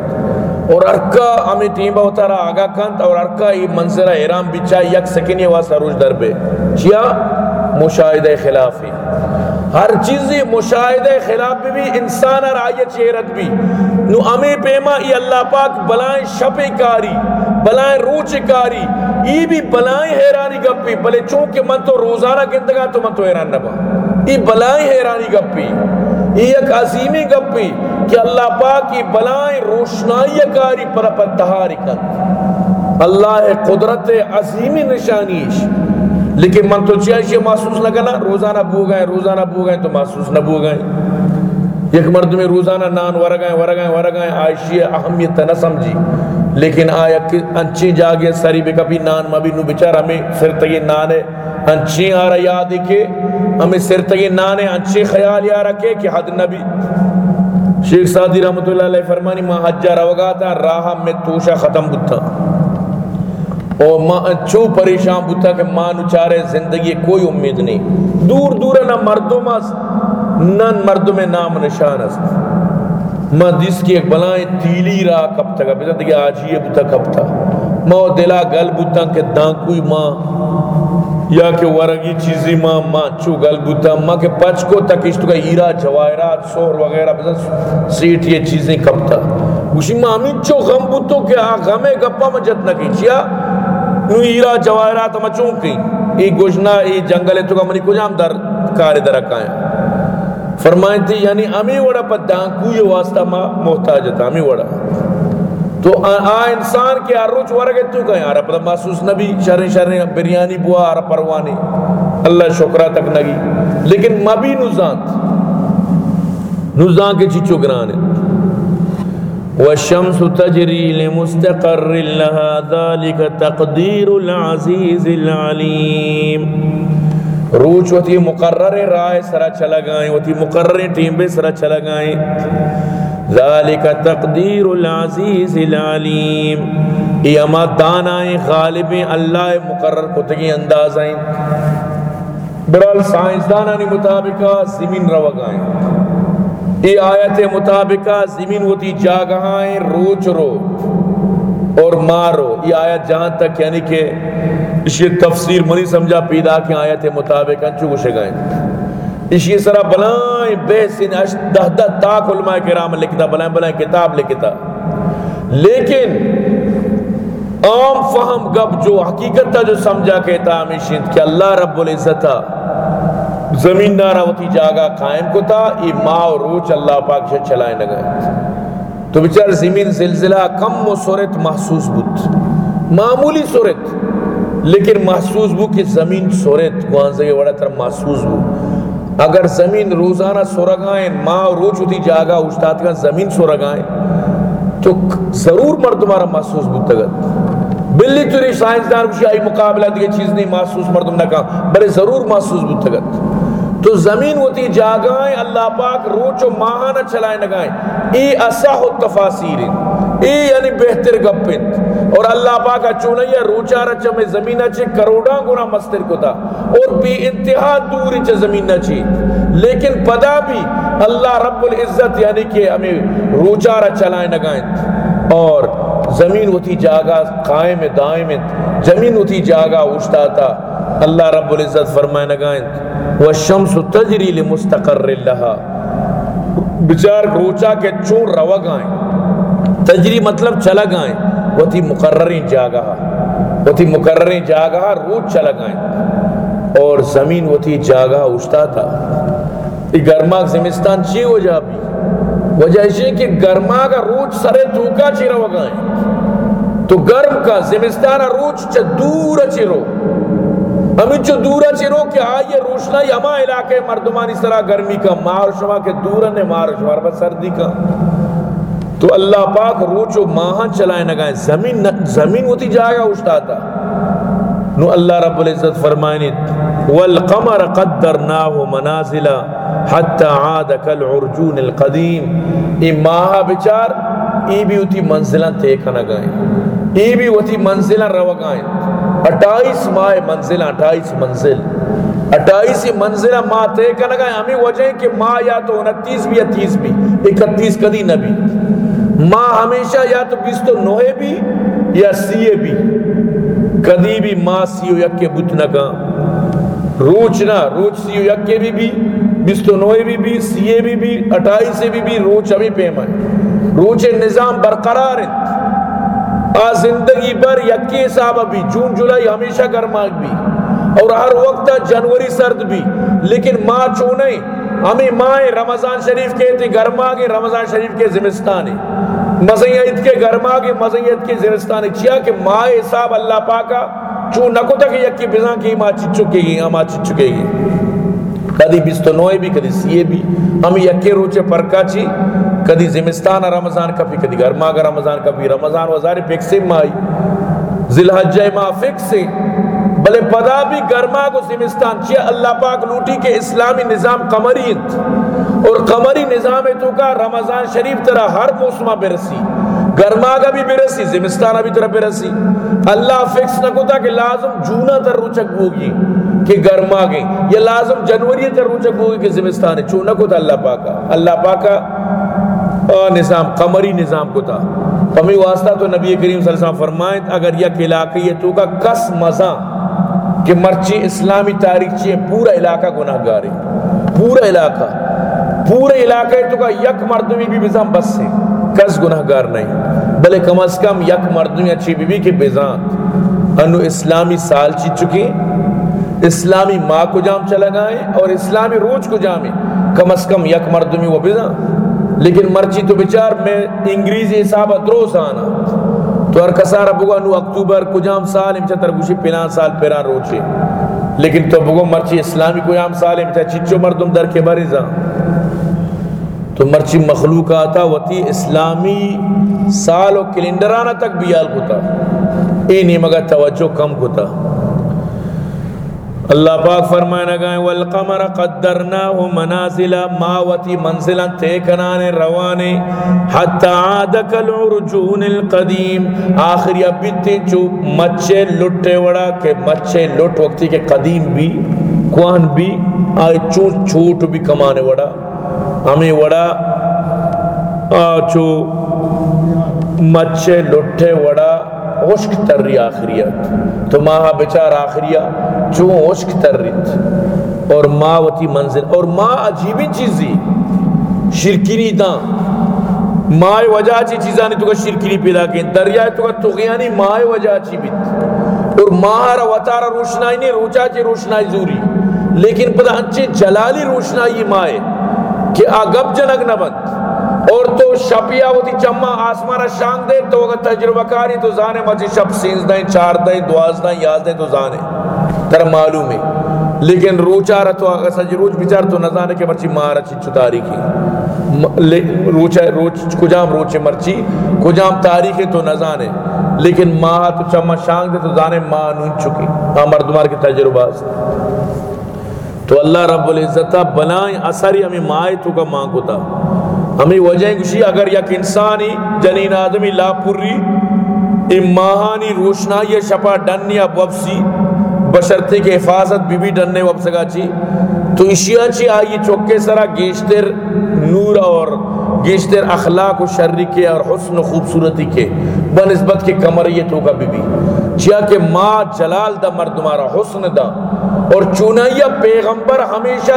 اور ارکا ہمیں ٹیم ہوتا رہا آگا کنت اور ارکا یہ منظرہ ایرام بچا یک سکنی واسا روش در بے۔ چیا مشاہدہ خلافی۔ ہر چیزی مشاہدہ خلاف بھی، انسان اور آیت چہرت بھی۔ نو امی پیما ای اللہ پاک بلائیں شپ کاری۔ بلائیں روچ کاری ای بھی بلائیں حیرانی گپی بلے چونکہ من تو روزانہ گندگا تو من تو حیران نبا۔ ای بلائیں حیرانی گپی، ای ایک عظیمی گپی کہ اللہ پاک کی بلائیں روشنائی کاری پر پتہاری کن اللہ قدرت عظیمی نشانیش۔ لیکن من تو چیز یہ محسوس نہ کرنا، روزانہ بو گئے روزانہ بو گئے تو محسوس نہ بو گئے ایک مرد میں روزانہ نان ور گئے ور گئے عائشی اہمیت نہ سمجھی۔ لیکن آیا کہ انچی جاگے سری بے کبھی نان مبی نو بچار ہمیں سر تگی نانے انچی آ رہا یاد کہ ہمیں سر تگی نانے انچی خیال یا رکھے کہ حد نبی شیخ سادی رحمت اللہ علیہ فرمانی ماں حجہ روگا تھا راہ میں توشہ ختم بتا اور ماں چو پریشان بتا کہ ماں نچارے زندگی کوئی امید نہیں دور دور نہ مردوں میں نہ مردوں میں نام نشان است۔ ماں جس کی ایک بلائیں تیلی رہا کب تک اب زندگی آج ہی بتا کب تھا ماں دلا گل بتا کہ دان کوئی ماں، یا کہ ورگی چیزی ماں ماں چو گل بتا ماں کہ پچ کو تک اشتو کا ہیرا جوائرات، سور وغیرہ بزن سیٹ یہ چیزیں کب تھا گوشی ماں، ہمیں چو غم بتو کہ ہاں، آ غمے گپا مجد نہ کیچیا نو ایرا جواہرات ہم چون کی ای گوشنا، ای جنگل تو کا منی کجام در کار در رکھائیں فرمائیں تھی یعنی امی وڑا پا دانکو یہ واسطہ ما محتاج تھا امی وڑا۔ تو آ انسان کے آروچ ورگے تو کہیں آرہ پتہ محسوس نبی شرن شرن بریانی بوا آرہ پروانی۔ اللہ شکرہ تک نگی لیکن مبی نزان نزان کے چیچو گرانے والشمس تجري لمستقر لها ذلك تقدير العزيز العليم۔ روچ وتی مقرر رائے سرا چلا گائیں وتی مقرر ٹیم بے سرا چلا گائیں ذالک تقدیر العزیز العلیم۔ یہ اما دانائیں غالبیں اللہ مقرر کتگی انداز آئیں برال سائنسدانانی مطابقہ زمین رو گائیں ای آیت مطابقہ زمین ہوتی جاگہائیں روچ رو اور مارو یہ آیت جہاں تک یعنی کہ اس تفسیر منی سمجھا پیدا کی آیت مطابق انچو گوشے گئے۔ اسی سرا بلائیں بحثین دہ دہ تاک علماء کرام لکھتا، بلائیں بلائیں کتاب لکھتا۔ لیکن عام فہم گب جو حقیقت تھا جو سمجھا کہتا ہمیشن کہ اللہ رب العزت زمین نارا ہوتی جاگا قائم کو تھا یہ ماں اور روچ اللہ پاک سے چلائے نہ گئے۔ تو بچار زمین زلزلہ کم و صورت محسوس بود۔ معمولی صورت لیکن محسوس بو کہ زمین صورت گوانزے وڑا تر محسوس بو۔ اگر زمین روزانہ سورگائیں ماں روچ ہوتی جاگا اشتاد کا زمین سورگائیں تو ضرور مرد تمہارا محسوس بو تگت بلی توری سائنسدان کچھ آئی مقابلہ دیگے چیز نہیں، محسوس مردم نہ کہا بلے ضرور محسوس بود تگت تو زمین ہوتی جاگائیں، اللہ پاک روچ و ماہانہ چلائیں نگائیں ای اصح التفاسیر ای یعنی بہتر گپت۔ اور اللہ پاک چونیا روچا رچا میں زمینہ چھے کروڑا گنا مستر کو تھا۔ اور بھی انتہا دوری چھے زمینہ چھے لیکن پدا بھی اللہ رب العزت یعنی کہ ہمیں روچا رچا چلائیں نگائیں اور زمین ہوتی جاگا قائم دائم زمین ہوتی اٹھتا اشتاتا اللہ رب العزت فرمائے نگائیں والشمس تجری لمستقر لها. بچار روچا کے چون رو گائیں. تجری مطلب چلا گائیں. وہ تھی مقررین جاگا وہ تھی مقررین جاگا روچ چلا گائیں. اور زمین وہ تھی جاگا اشتا تھا. یہ گرما زمستان چی ہو جا بھی؟ وجہ اسی کہ گرما کا روچ سرے توکا چی رو گائیں. تو گرم کا زمستان روچ چا دور چی رو. ہمیں جو دورا چرو کہ آئیے روشنائی ہما علاقے مردمانی سرا گرمی کا مار شما کے دورا نے مار شما ربا سردی کا۔ تو اللہ پاک روچ و ماہاں چلائے نگائیں زمین زمین ہوتی جائے گا اشتا تھا نو اللہ رب العزت فرمائنی والقمر قدرناه منازل حتى عاد كالعرجون القديم۔ ای ماہ بچار، ای بھی ہوتی منزلہ تیکھا نگائیں ای بھی ہوتی منزلہ روگائیں اٹھائیس ماہ منزل، اٹھائیس منزل۔ اٹھائیسی منزلہ ماں تے کا لگا ہمیں وجہ کہ ماں یا تو انتیس بھی یا تیس بھی، اکتیس کدی نبی ماں ہمیشہ یا تو بیس تو نوے بھی یا سیے بھی۔ کدی بھی ماں سیو یک کے بت نکا روچ نہ، روچ سیو یک کے بھی بھی، بیس تو نوے بھی بھی، سیے بھی بھی، اٹھائیس بھی بھی، روچ ابھی پیما ہے روچ نظام برقرار ہے۔ آ زندگی بر یکی صاحب بھی جون جولائی ہمیشہ گرماگ بھی، اور ہر وقت جنوری سرد بھی، لیکن ماں چونے ہمیں ماں رمضان شریف کے تھے گرما کے رمضان شریف کے زمستان مزید کے گرما کے مزید کے زمستان چیا کہ ماں حساب اللہ پاکا چون نکو تک یکی بزاں کی ماں چچ چکے گی ہاں ماں چچ چکے گی۔ کدی بیستو نوئے بھی، کدی سیے بھی۔ ہم یکی روچے پرکا چی کدی زمستان رمضان کبھی کدی گرما کا رمضان کبھی رمضان وزاری فکسے مائی۔ ذی الحجہ ماں فکسے بلے پدا بھی گرما کو سمستان چیئے اللہ پاک لوٹی کے اسلامی نظام قمری اور قمری نظام تو کا رمضان شریف طرح ہر موسمہ برسی۔ گرما کا بھی برسی، زمستان بھی طرح برسی۔ اللہ فکس نہ کو تھا کہ لازم جونا تر روچک ہوگی کہ گرما گئی یا لازم جنوری تر روچک ہوگی کہ زمستان۔ ہے چونہ کو اللہ پاکا۔ اللہ پاکا نظام، قمری نظام کو تھا۔ ہمیں واسطہ تو نبی کریم صلی اللہ علیہ وسلم فرمائیں، اگر یک علاقی تو کا کس مزہ کہ مرچی اسلامی تاریخ چیئے، پورا علاقہ گناہ گاری پورا علاقہ پورے علاقہ تو کا یک مردمی بھی بزام بس سے کس گناہ گار نہیں۔ بلے کم از کم یک مردمی اچھی بی بی کے بیزان انو اسلامی سال چی چکی اسلامی ماں کو جام چلا گائیں اور اسلامی روج کو جامیں کم از کم یک مردمی وہ بیزان لیکن مرچی تو بچار میں انگریزی حسابہ دروس آنا تو ہر کسارا بگو انو اکتوبر کجام سال امچہ ترگوشی پنان سال پیران روچے لیکن تو بگو مرچی اسلامی کجام سال امچہ چچو مردم در کے بریزا ہاں۔ تو مرچی مخلوق آتا وطی اسلامی سال و کلنڈرانہ تک بیال کتا اینی مگا توجہ کم کتا اللہ پاک فرمائے نگائیں والقمر قدرناه منازل ماوتی منزلا تیکنانے روانے حتی عادک العرجون القدیم آخری ابیتے جو مچے لٹے وڑا کہ مچے لٹ وقتی کے قدیم بھی کوان بھی، آئے چوٹ چھوٹ بھی کمانے وڑا۔ ہمیں وڑا آچو مچے لٹے وڑا، عشق تر آخریت۔ تو ماں بچار آخریہ چون عشق تر رہی اور ماں وتی منزل اور ماں عجیبی چیزی شرکینی دا ماں وجہ چی چیزانی تو کا شرکینی پیدا کہیں دریائے تو کا تغیانی ماں وجہ چی بیت۔ اور ماں را وطارا روشنائی نہیں، روچا چی روشنائی زوری۔ لیکن پتہ انچے جلالی روشنائی ماں کہ آگب جنگ نہ بند۔ اور تو شپیا ہوتی چمہ آسمانہ شانگ دے، تو اگر تجربہ کاری تو زانے مجھے شپ سینز دائیں چار دائیں دواز دائیں یاز دائیں تو زانے۔ تر معلوم ہے لیکن روچا رہا تو اگر سجی روچ بچار تو نزانے کے مرچی مارا چچو تاریخی۔ روچا روچ کجام روچے مرچی؟ کجام تاریخی تو نزانے۔ لیکن ماہ تو چمہ شانگ دے تو زانے ماہ نون چکی ہاں مردمار کی تجربہ تو اللہ رب العزتہ بنائیں اثری ہمیں مائے تو کا ماں کو تھا ہمیں وجہ گوشی، اگر یک انسانی جنین آدمی لا پوری اماہانی روشنائی شپا ڈن یا بوبسی بشرتے کے حفاظت بی بی ڈننے وبسگا چی۔ تو اشیاء چی آئی چوکے سرا گیشتر نور اور گیشتر اخلاق و شرری کے اور حسن و خوبصورتی کے بنسبت کے کمریت ہوگا بی بی۔ چیا کہ ماں جلال دا مردمارا حسن دا۔ اور چونائیہ پیغمبر ہمیشہ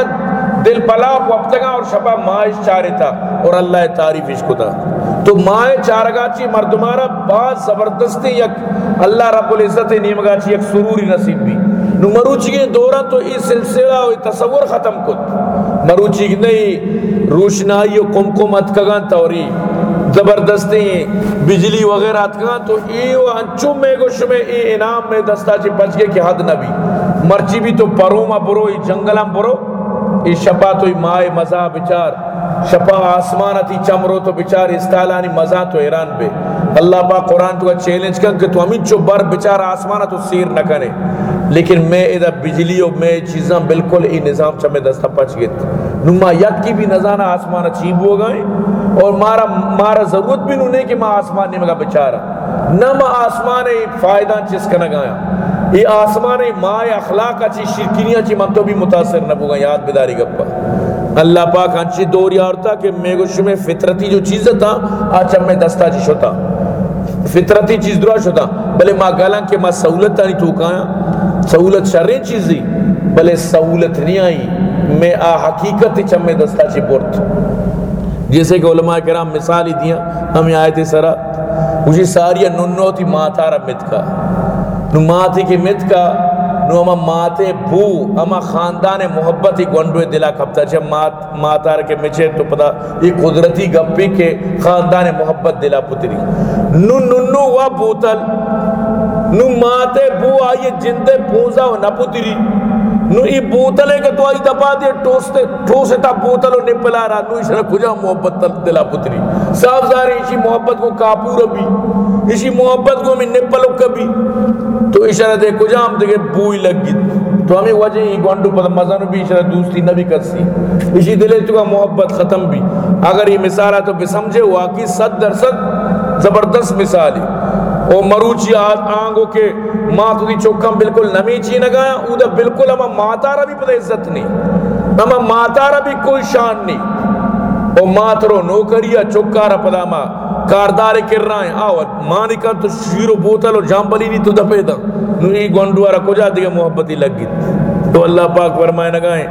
دل پلا وقتگا اور شپا مائش چارے تھا اور اللہ تعریف عشق تھا تو مائے چارگا چی مردمارا بعض زبردستی یک اللہ رب العزت نیمگا چی یک سروری نصیب بھی نو مروچی کے دورہ تو اس سلسلہ و تصور ختم کت مروچی کی نہیں روشنائی و کم کم اتکگان توری زبردستی بجلی وغیرہ اتکگان تو ایو انچو میں گوش میں ای انام میں دستا چی بچ گئے کہ حد نبی مرچی بھی تو پرو ما برو ای جنگلم برو ای شپا تو ای مائے مزا بچار شپا آسمان تی چمرو تو بچار استالانی مزا تو ایران بے۔ اللہ پاک قرآن تو چیلنج کن کہ تو ہمیں چو بر بچار آسمان تو سیر نہ کرے۔ لیکن میں ادھا بجلی و میں چیزاں بالکل ای نظام چمیں دستا پچ گئت نما یک کی بھی نظانہ آسمان چیب ہو گئے۔ اور مارا مارا ضرورت بھی نہیں کہ ماں آسمان نہیں مگا بچارا نہ ماں آسمان ای فائدہ چس کا نہ گایا۔ یہ آسمان ماں اخلاق اچھی شرکینیاں چی من تو بھی متاثر نہ بوگا یاد بداری گپا۔ اللہ پاک ہنچی دوری آرتا کہ میں گوش میں فطرتی جو چیز تھا آچا میں دستا چی جی شتا۔ فطرتی چیز درا شتا۔ بلے ماں گالان کہ ماں سہولت تانی تو کہاں سہولت شرین چیز دی، بلے سہولت نہیں آئی۔ میں آ حقیقت چم میں دستا چی جی پورت جیسے کہ علماء کرام مثالی دیا، ہمیں آئے تھے سرا۔ مجھے ساری ننو تھی ماتارا مت کا۔ نو ماتی کی مت کا نو اما ماتے بو، اما خاندان محبت ہی گونڈوے دلا کھپتا چھے مات ماتا رکے مچے تو پتا یہ قدرتی گپی کے خاندان محبت دلا پتری۔ نو نو نو وا بوتل، نو ماتے بو آئیے جندے پوزا و نپتری نو ای بوتلے کے تو آئی دبا دے، ٹوستے ٹوسے تا بوتلو نپلا رہا نو اسے کجا محبت دلا پتری۔ صاف ظاہر اسی محبت کو کاپور بھی اسی محبت کو میں نپلو کبھی تو اشارہ دے کجا ہم دے بوئی لگ گی تو ہمیں وجہ ہی گوانڈو پتہ مزانو بھی اشارہ دوستی نبی کرسی۔ اسی دلے تو کا محبت ختم بھی۔ اگر یہ مثال ہے تو بسمجھے واقعی صد در صد درصد زبردست مثال ہے۔ او مروچی آنگو کے ماں تو دی چوکم بالکل نمی چی نگایا او دا بالکل اما ماتا را بھی پتہ عزت نہیں اما ماتا را بھی کوئی شان نہیں او ماترو نوکریا چوکا را پدا ماں کاردار کر رہا ہے۔ آو مانی کر تو شیر و بوتل و جامبلی نہیں تو دپے دا نو ای گونڈوارا کجا دیگا محبتی لگ گئی تو اللہ پاک فرمائے نگائیں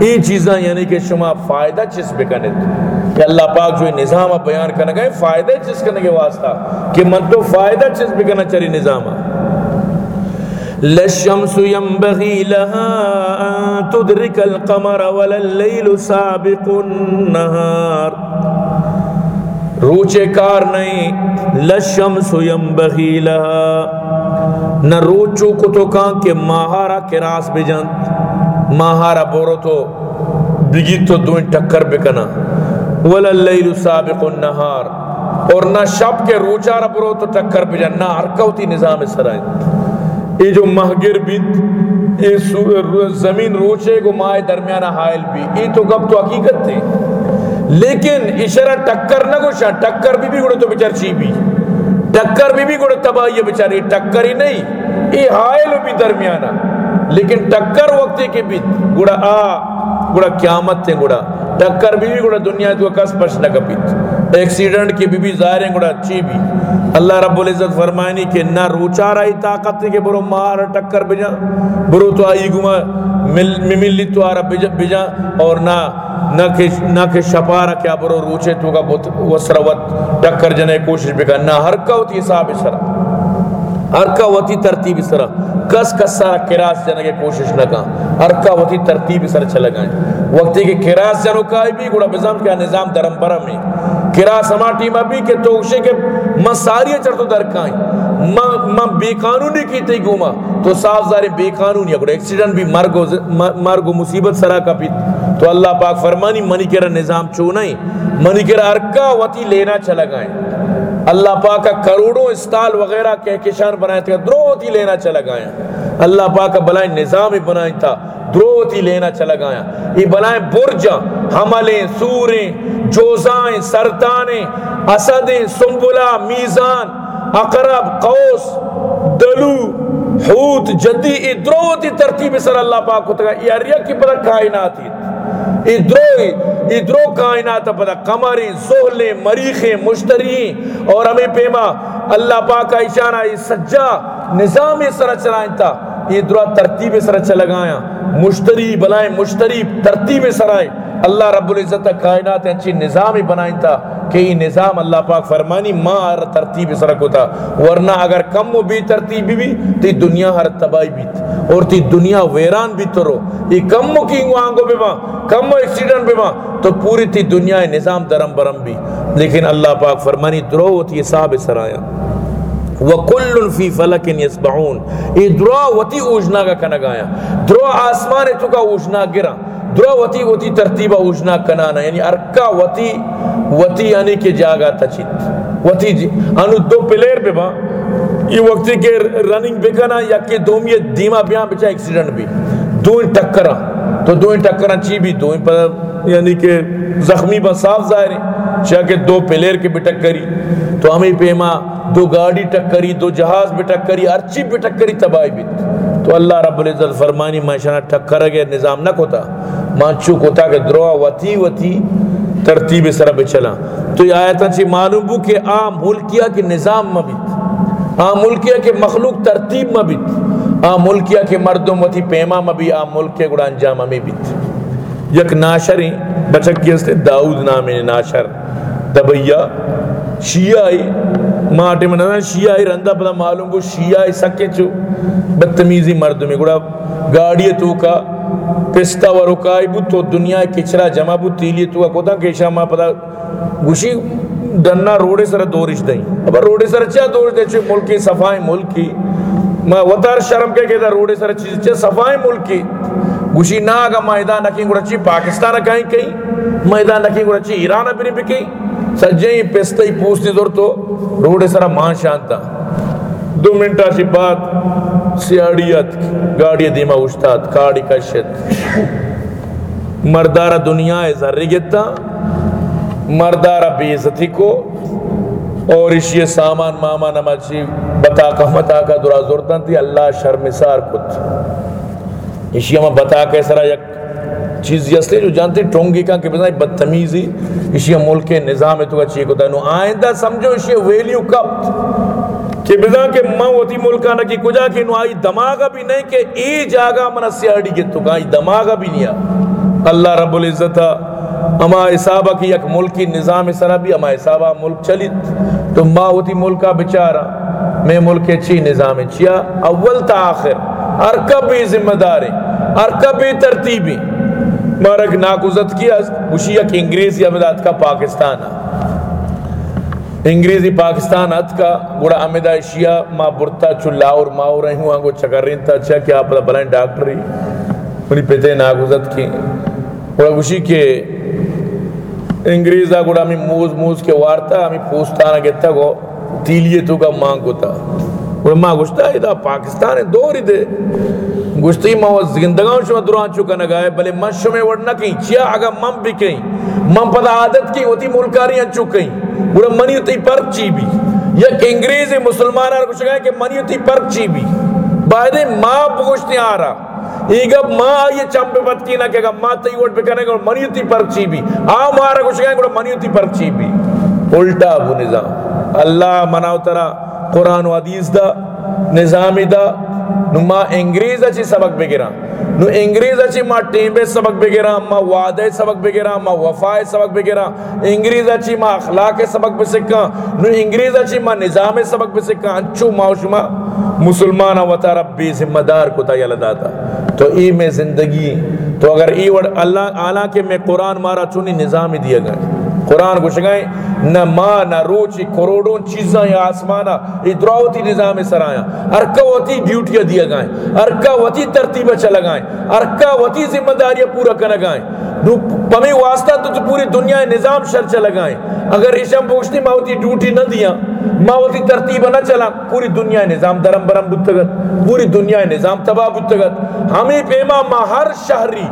ای چیزاں یعنی کہ شما فائدہ چس بکنے کہ اللہ پاک جو نظام بیان کرنے گئے، فائدہ چس کرنے کے واسطہ کہ من تو فائدہ چس بکنا چری نظام۔ للشمس ينبغي لها أن تدرك القمر ولا الليل سابق النهار۔ روچے کار نہیں لشمس ينبغي لها نہ روچو کو تو کان کہ ماہارا کراس بجن ماہارا بورو تو بگی تو دوئن ٹکر بکنا ولا اللیل سابق النہار۔ اور نہ شب کے روچارا برو تو ٹکر بجن نہ حرکوتی نظام سرائن یہ جو مہگر بیت یہ زمین روچے کو مائے درمیانہ حائل بھی۔ یہ تو گب تو حقیقت تھے لیکن اشارہ ٹکر نہ گوشا ٹکر بھی بھی گڑے تو بچار چی بھی۔ ٹکر بھی بھی گڑے تباہی بچاری ٹکر ہی نہیں، یہ حائل بھی درمیانہ۔ لیکن ٹکر وقت کے بھی گڑا آ، گڑا قیامت تھے گڑا۔ ٹکر بھی بھی گڑا دنیا تو کس پش نہ کپیت ایکسیڈنٹ کی بھی بھی ظاہر ہیں گڑا اچھی بھی۔ اللہ رب العزت فرمائنی کہ نہ روچا رہی طاقت کہ برو مار ٹکر بجا۔ برو تو آئی گما۔ ملی تو آرہ بجا اور نہ نہ کہ نہ کہ شپارہ کیا برو روچے تو کا وسروت ٹکر جنے کوشش بکا نہ ہر کا ہوتی حساب سرا ہر کا ہوتی ترتیب سرا کس کس سارا کراس جنے کے کوشش نہ کہاں ہر کا ہوتی ترتیب سر چلے گئے۔ وقتی کہ کراس جنو کائی بھی گوڑا بزام کیا نظام درم برم میں کراس ہما ٹیم ابھی کہ توشے کے مساریاں چڑھ تو درکائیں میں بے قانونی کی تی گوما تو صاف ظاہر بے قانونی ہے۔ ایکسیڈنٹ بھی مرگ مرگ مصیبت سرا کا پیت تو اللہ پاک فرمانی منی کرا نظام چونائیں منی کرا ارکا وطی لینا چلا گائیں۔ اللہ پاک کا کروڑوں استال وغیرہ کہکشان بنائے تھے۔ درو دروتی لینا چلا گایا اللہ پاک کا بلائیں نظام ہی بنائے تھا دروتی لینا چلا گایا۔ یہ بلائیں برجا حملیں، سوریں، جوزائیں، سرطانیں، اسدیں سنبلا میزان، اقرب، قوس، دلو، حوت، جدی یہ دروتی ترتیب سر اللہ پاک کو تگا یہ اریا کی پتہ کائنات ہی۔ ادرو ادرو کائنات پتہ قمری زہلیں، مریخیں مشتری اور ہمیں پیما، اللہ پاک کا اشارہ یہ سجا نظام سر چلائیں تھا یہ درا ترتیب سر چلگایا مشتری بلائیں مشتری ترتیب سرائیں اللہ رب العزت کائنات اچھی نظام ہی بنائیں تھا کہ یہ نظام اللہ پاک فرمانی ماں ہر ترتیب سرک ہوتا ورنہ اگر کم و بھی ترتیب بھی، تی دنیا ہر تباہی بھی اور تی دنیا ویران بھی تو رو۔ یہ کم و کی آنگو بھی ماں، کم و ایکسیڈنٹ بھی ماں، تو پوری تی دنیا نظام درم برم بھی۔ لیکن اللہ پاک فرمانی درو ہوتی صاحب سرایا وکل فی فلک یسبعون. یہ درو وتی اوجنا کا کنگایا. درو آسمان تو کا اوجنا گرا. درو وتی وتی ترتیبہ اوجنا کنانا. یعنی ارکا وتی وتی یعنی کہ جاگا تچیت. وتی جی انو دو پلیر پہ با. یہ وقتی کے رننگ بکنا یا کہ دومیت دیما بیان بچا ایکسیڈنٹ بھی دوئیں ٹکرا. تو دوئیں ٹکرا چی بھی دوئیں پر یعنی کہ زخمی با صاف ظاہر ہیں چاہ کہ دو پلیر کے بٹک کری تو ہمیں پیما دو گاڑی ٹکری، دو جہاز بھی ٹکری، ارچی بھی ٹکری، تباہی بھی۔ تو اللہ رب العزت فرمانی میں ٹکر گئے نظام نہ کھوتا۔ ماں چوک ہوتا کہ دروا وتی وتی ترتیب سر بے چلا۔ تو یہ آیتا چی معلوم بو کہ آم ملکیہ کے نظام مبیت آم ملکیہ کے مخلوق ترتیب مبیت آم ملکیہ کے مردم وتی پیما مبی آم ملکیہ گڑا انجام مبیت یک ناشر بچک کی ہستے، داؤد نامی ناشر دبیا شیعہ آئی ماٹے میں نظر شیعہ آئی رندہ پتا معلوم کو شیعہ آئی سکے چو بدتمیزی مردمی گڑا گاڑی تو کا پستا و رکائی بود تو دنیا کچرا جمع بود تیلی تو کا کوتا کیشا ما پتا گوشی دننا روڑے سر دورش دیں اب روڑے سر چا دورش دیں چھو ملکی صفائی ملکی ما وطار شرم کے کہتا روڑے سر چیز چا صفائی ملکی گوشی نا آگا مائدہ نکی گوڑا چی پاکستان کہیں کہیں مائدہ نکی گوڑا چی ایران بری بھی کہیں سجیں پستا ہی پوسنی دور تو روڑے سر مان شانتا دو منٹا سی بعد سیاڑیت گاڑی دیما اشتاد کاڑی کشت مردارا دنیا ہے ذری گتا مردارا بیزتی کو اور اسی سامان ماما نمچی بتا کا متا کا درا زورتن تھی اللہ شرمسار کت اسی ہم بتا کے سرا یک چیز یستے جو جانتے ٹونگی کا کہ بزنائی بدتمیزی، اسی ملک نظام ہے تو اچھی کو دینو۔ آئندہ سمجھو اسی ویلیو کب کہ بزا کہ ماں ہوتی ملکانہ کی کجا کہ نو آئی دماغا بھی نہیں کہ ای جاگا منا سیاڑی کے تو آئی دماغا بھی نہیں۔ اللہ رب العزت اما حسابہ کی یک ملکی نظام سرا بھی اما حسابہ ملک چلیت تو ماں ہوتی ملکا بچارا میں ملک چی نظام چیا۔ اول تا آخر ارکب بھی ذمہ داریں ارکب بھی ترتیبی۔ مارک ناکوزت کیا اسی یک انگریزی امداد کا پاکستان انگریزی پاکستان ات کا گوڑا امیدہ شیعہ ما برتا چلا اور ما ہو رہی ہوں، آنگو چکر رہی تھا اچھا کیا پتا بلائیں ڈاکٹری انہی پیتے ناکوزت کی۔ گوڑا گوشی کے انگریزا گوڑا ہمیں موز موز کے وارتا، ہمیں پوستانا گتا گو، تیلیے تو کا مانگ ہوتا گوڑا ماں گوشتا ہے دا پاکستان دوری دے گوشتی ماں وہ زندگاں شما دران چکا نگائے بلے من شما وڑنا کہیں چیا اگا من بھی کہیں من پتا عادت کی ہوتی ملکاریاں چکیں گوڑا منی ہوتی پرچی بھی یک انگریز مسلمان آرہ کچھ گئے کہ منی ہوتی پرچی بھی باہدے ماں بگوشتی آ رہا ایگا ماں آئیے چمپے بات کی نہ کہ ماں تی ووٹ پہ کرنے گا منی ہوتی پرچی بھی آ مارا کچھ گئے گوڑا منی ہوتی پرچی بھی الٹا ابو نظام اللہ مناو ترہ قرآن و حدیث دا، نظامی دا، نو ما انگریز اچھی سبق بگیرا۔ نو انگریز اچھی ما ٹیم ٹیمبے سبق بگیرا، ما وعدے سبق بگیرا، ما وفائے سبق بگیرا۔ انگریز اچھی ما اخلاق سبق بسکا۔ نو انگریز اچھی ما نظام سبق بسکا۔ انچو ما شما مسلمان و ربی ذمہ دار کو تا داتا۔ تو ای میں زندگی، تو اگر ای وڑ اللہ اعلیٰ کے میں قرآن مارا چونی نظام دیا گئے۔ قرآن کو شگائیں نہ ماں نہ روچی کروڑوں چیزاں یا آسمانہ ادراوتی نظام سرایا ارکا وتی ڈیوٹیاں دیا گائیں ارکا وطی ترتیبہ چلا گائیں ارکا وتی ذمہ داریاں پورا کر گائیں نو پمی واسطہ تو تو پوری دنیا نظام شر چلا گائیں اگر اشم پوچھتی ماں ڈیوٹی نہ دیا، ماں ہوتی ترتیبہ نہ چلا، پوری دنیا نظام درم برم بتگت، پوری دنیا نظام تباہ بتگت۔ ہمیں پیما ماں ہر شہری،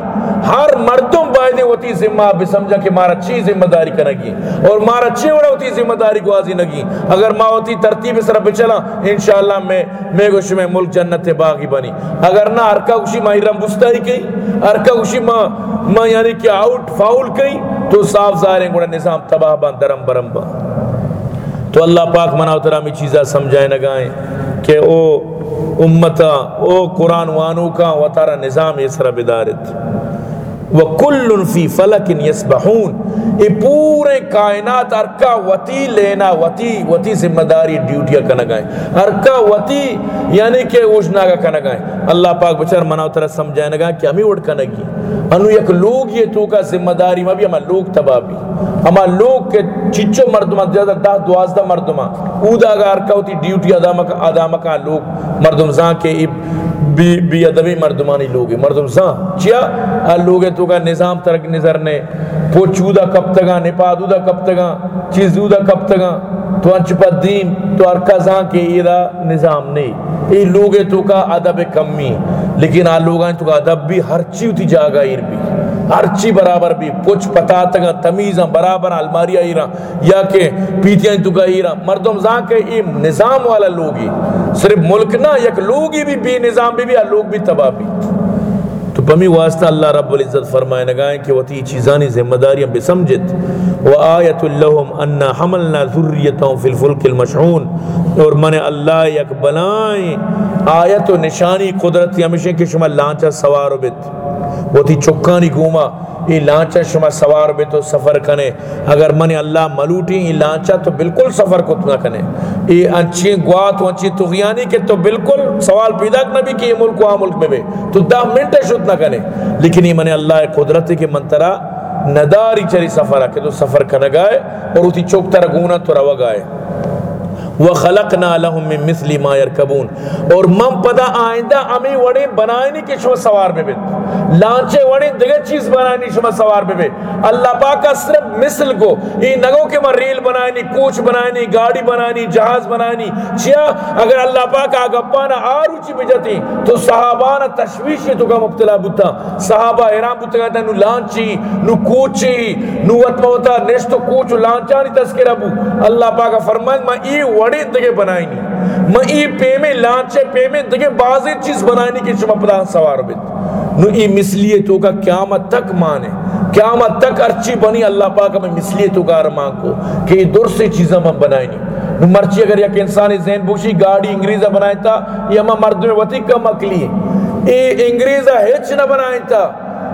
ہر مردم بائدے ہوتی ذمہ بسمجھا کہ مارا چی ذمہ داری کرنا گی۔ اور مارا چی وڑا ہوتی ذمہ داری کو آزی نگی اگر ماں ہوتی ترتیب اس طرح چلا، انشاءاللہ میں میں گوش میں ملک جنت باغی بنی۔ اگر نہ ارکا گوشی ماں ہیرم بستاری کئی ارکا گوشی ماں ماں یعنی کہ آؤٹ فاول کئی تو صاف ظاہر گوڑا نظام تباہ بان، درم برم بان۔ تو اللہ پاک منا ترہ ہمیں چیزہ سمجھائے نگائیں کہ او امتا، او قرآن وانو کا وطارہ نظام یہ سر بدارت۔ وکل فی فلک یسبحون۔ یہ پورے کائنات ارکا وتی لینا، وتی وتی ذمہ داری ڈیوٹیاں کا نگائیں ارکا وتی یعنی کہ اوجنا کا نگائیں اللہ پاک بچار مناو طرح سمجھائے نگا کہ ہمیں اڑ کا نگی انو یک لوگ یہ تو کا ذمہ داری میں بھی ہمیں لوگ تباہ بھی۔ ہما لوگ کے چچو مردمہ، زیادہ دا دوازدہ مردمہ۔ اودا گا ارکا ہوتی ڈیوٹی ادامہ کا لوگ مردم زان کے بی بی ادبی مردمانی لوگ مردم زان چیا؟ ہاں لوگے تو کا نظام ترک نظر نے پوچودا کب تگا نپادودا کب تگا چیزو دا کب تگا تو انچ پا دین، تو ارکا زان کے یہ دا نظام نہیں۔ یہ لوگے تو کا ادب کمی، لیکن آ لوگاں تو کا ادب بھی ہر چیو تھی جاگا ایر بھی۔ ہر چی برابر بھی کچھ پتا تگا، تمیزاں برابر الماری آئی رہا یا کہ پیتیاں تو گئی رہا مردم زان کے یہ نظام والا لوگی صرف ملک نہ، یک لوگی بھی بھی نظام بھی بھی لوگ بھی تباہ بھی۔ تو پمی واسطہ اللہ رب العزت فرمائے نگائیں کہ وہ تی چیزانی ذمہ داریاں بے سمجھت وآیت اللہم انا حملنا ذریتوں فی الفلک المشعون۔ اور من اللہ یک بلائیں، آیت و نشانی قدرتی ہمیشہ کہ شما لانچہ سوارو بیت وہ تی چکانی گوما، ای لانچہ شما سوار بے تو سفر کنے۔ اگر من اللہ ملوٹی ای لانچہ تو بالکل سفر کت نہ کنے۔ ای انچی گوات و انچی تغیانی کے تو بالکل سوال پیدا نبی کہ یہ ملک وہاں ملک میں بے۔ تو دا منٹ شد نہ کنے۔ لیکن یہ من اللہ قدرت کے منترہ نداری چری سفر ہے کہ تو سفر کنگائے اور اتی چوک تر گونا تو رو گائے وخلقنا لهم من مثل ما يركبون اور من پدا آئندہ امی وڑے بنائنی کہ سوار بے بیت لانچے وڑے دیگر چیز بنائنی شما سوار بے بے اللہ پاکا صرف مثل کو یہ نگو کہ من ریل بنائنی کوچ بنائنی گاڑی بنائنی جہاز بنائنی چیا اگر اللہ پاکا آگا آرو چی بجتی، تو صحابانا تشویشی تو کا مبتلا بتا صحابہ ایران بتا کہتا نو لانچی، نو کوچی، نو وطموتا نشتو کوچو لانچانی تذکر ابو اللہ پاکا فرمائن ما ای وڑے دگے بنائی نہیں ای پیمے لانچے پیمے دگے بازی چیز بنائی نہیں کہ شما پدا سوار بیت نو ای مسلیتوں کا قیامت تک مانے۔ قیامت تک ارچی بنی اللہ پاک میں مسلیتوں کا ارمان کو کہ یہ دور سے چیزیں میں بنائی نہیں نو مرچی اگر یک انسانی ذہن بوشی گاڑی انگریزہ بنائی تھا یہ ہمیں مرد میں وطی کم اکلی ہے اے انگریزہ ہچ نہ بنائی تھا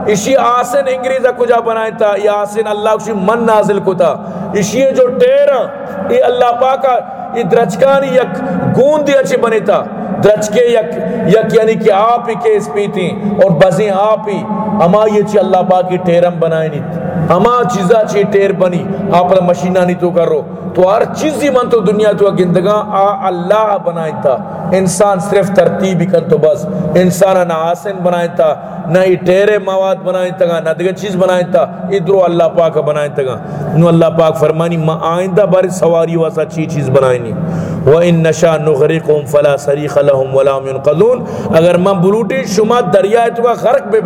اسی آسن انگریزہ کجا بنائی تھا یہ آسن اللہ کشی من نازل کو تھا اسی جو ٹیرہ، یہ اللہ پاکا یہ درچکانی یک گوندی اچھی بنیتا درچکے یک یک یعنی کہ آپ ہی کیس پیتی اور بزیں آپ ہی۔ اما یہ چی اللہ پاکی ٹیرم بنائی نیت اما چیزا چی ٹیر بنی۔ آپ مشینہ نہیں تو کرو۔ تو ہر چیزی من تو دنیا تو گندگاں آ اللہ بنائی تھا انسان صرف ترتیب کن تو بس۔ انسان نہ آسن بنائیں تھا نہ ہی ٹیرے مواد بنائیں تگا نہ دیگر چیز بنائیں تھا ادرو اللہ پاک بنائیں تگا نو اللہ پاک فرمانی، ما آئندہ بار سواری واسا چی چیز بنائیں نہیں وَإِن نَشَا نُغْرِقُمْ فَلَا سَرِيخَ لَهُمْ وَلَا يُنْقَذُونَ۔ اگر من بلوٹی شما دریائے تو کا غرق بے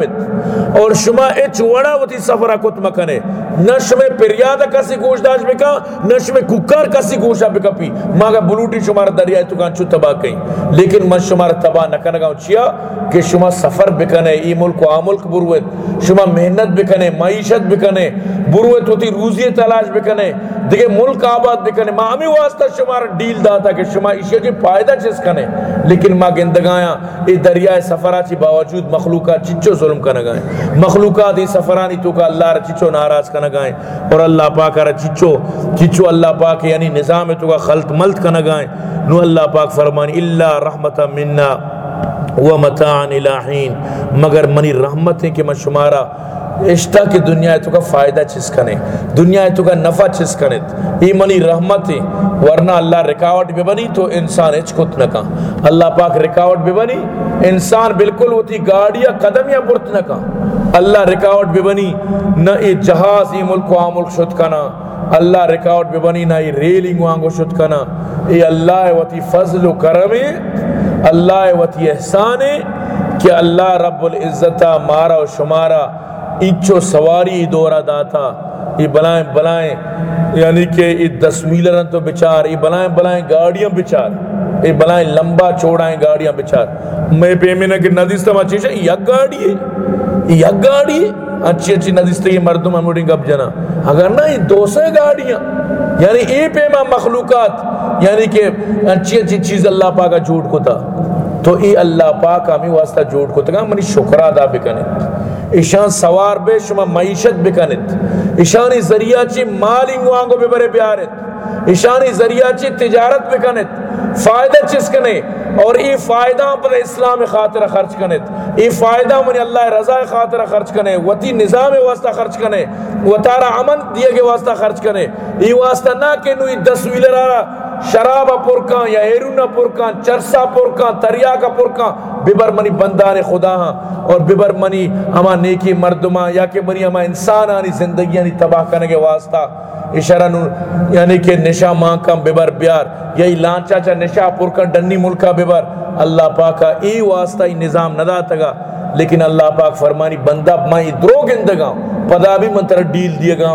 اور شما اچ وڑا ہوتی سفرہ کت مکنے۔ نہ شما پریادہ کسی گوشداش بکا نہ شما ککار کسی گوشا بکا پی۔ ماں بلوٹی شما دریائے تو کا چھو تباہ کہیں لیکن من شما تباہ نہ کنگا چیا کہ شما سفر بکنے، ای ملک و آملک بروت شما محنت بکنے، معیشت بکنے بروت ہوتی روزی تلاش بکنے۔ دیکھے ملک آباد بکنے، ماں ہمیں واسطہ شما ڈیل دا تھا کہ شما اشیاء کی فائدہ چیز کنے، لیکن ماں گندگایا ای دریائے سفرہ چی باوجود مخلوقات چچو ظلم کنگائیں مخلوقات ای سفرانی تو کا اللہ را چچو ناراض کنگائیں اور اللہ پاک را چچو چچو اللہ پاک یعنی نظام تو کا خلط ملت کنگائیں نو اللہ پاک فرمانی اللہ رحمتا مننا و متاعن الہین مگر منی رحمت ہے کہ میں شمارا اشتا کی دنیا تو کا فائدہ چس کنے دنیا تو کا نفع چس کنے ای رحمت ہے ورنہ اللہ رکاوٹ بھی بنی تو انسان اچ کت نہ کہاں۔ اللہ پاک رکاوٹ بھی بنی، انسان بالکل ہوتی گاڑیاں قدم یا برت نہ کہاں۔ اللہ رکاوٹ بھی بنی، نہ ای جہاز، ای ملک و آملک شد کنا۔ اللہ رکاوٹ بھی بنی، نہ ای ریلنگ وانگو شد کنا۔ ای اللہ وتی فضل و کرم اللہ وتی احسان کہ اللہ رب العزت مارا و شمارا اچو سواری دورا داتا یہ بلائیں بلائیں۔ یعنی کہ یہ دس میلرن تو بچار یہ بلائیں بلائیں گاڑیاں بچار۔ یہ بلائیں لمبا چوڑائیں گاڑیاں بچار۔ میں پیمینا کہ ندیستا ما چیشا یک گاڑی ہے۔ یک گاڑی ہے۔ اچھی اچھی ندیستا یہ مردم ہم ہموڑی گب جنا۔ اگر نا یہ دو سے گاڑیاں۔ یعنی اے پیما مخلوقات۔ یعنی کہ اچھی اچھی چیز اللہ پاکا جھوٹ کو تھا۔ تو ای اللہ پاک ہمیں واسطہ جوڑ کو تگا منی شکر ادا بکنت ایشان سوار بے شما معیشت بکنت ایشانی ذریعہ چی مالنگ وانگو بے برے بیارت ایشانی ذریعہ چی تجارت بکنت فائدہ چیز کنے؟ اور ای فائدہ پر اسلام خاطر خرچ کنت ای فائدہ منی اللہ رضا خاطر خرچ کنے. وتی نظام واسطہ خرچ کنے. و تارا امن دیے کے واسطہ خرچ کنے. ای واسطہ نہ کہ نو دس ویلر آرہ شراب پرکان یا ایرون پرکان چرسا پرکان تریا کا پرکان ببر منی بندان خدا ہاں اور ببر منی ہما نیکی مردماں یا کہ منی ہما انسان آنی زندگی آنی تباہ کرنے کے واسطہ اشارہ نو یعنی کہ نشا ماں کم ببر بیار یہی لانچا چا نشا پرکان ڈنی ملکا ببر اللہ پاکا ای واسطہ ای نظام ندا تگا لیکن اللہ پاک فرمانی بندہ میں درو گندگا پدا بھی من تر ڈیل دیا گا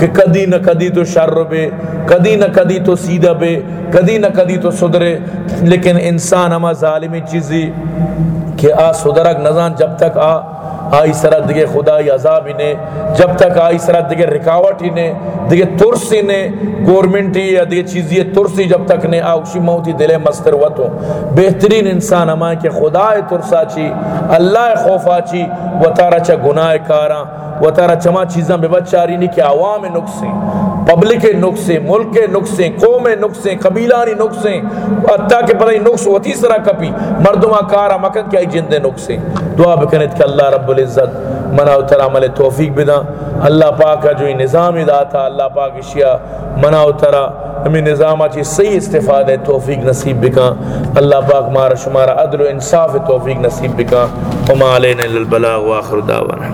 کہ کدی نہ کدی تو شر بے، کدی نہ کدی تو سیدھا بے، کدی نہ کدی تو صدرے لیکن انسان ہما ظالمی چیزی کہ آ صدرک نزان جب تک آ، آئی سرا دیگے خدای عذاب ہی نے، جب تک آئی سرا دیگے رکاوٹ ہی نے، دیگے ترسی نے گورنمنٹی یا دیگے چیزی ترسی جب تک نے آوشی موتی دلے مستر وطو بہترین انسان ہمائیں کہ خدای ترسا چی، اللہ خوفا چی، و تارا چا گناہ کارا و تارا چما چیزاں بے بچاری نہیں کہ عوام نقصیں پبلک نقصیں ملک نقصیں قوم نقصیں قبیلانی نقصیں حتیٰ کہ پتہ نقص و تیسرا کپی، مردمہ کارا مکن کیا جند نقصیں دعا بکنت کہ اللہ رب العزت منا اتر عمل توفیق بدا اللہ پاک کا جو نظام ادا تھا، اللہ پاک اشیاء منا اتر ہمیں نظام چی صحیح استفادہ توفیق نصیب بکا۔ اللہ پاک مارا شمارا عدل و انصاف توفیق نصیب بکا۔ وما علینا البلاغ واخر دعوانا۔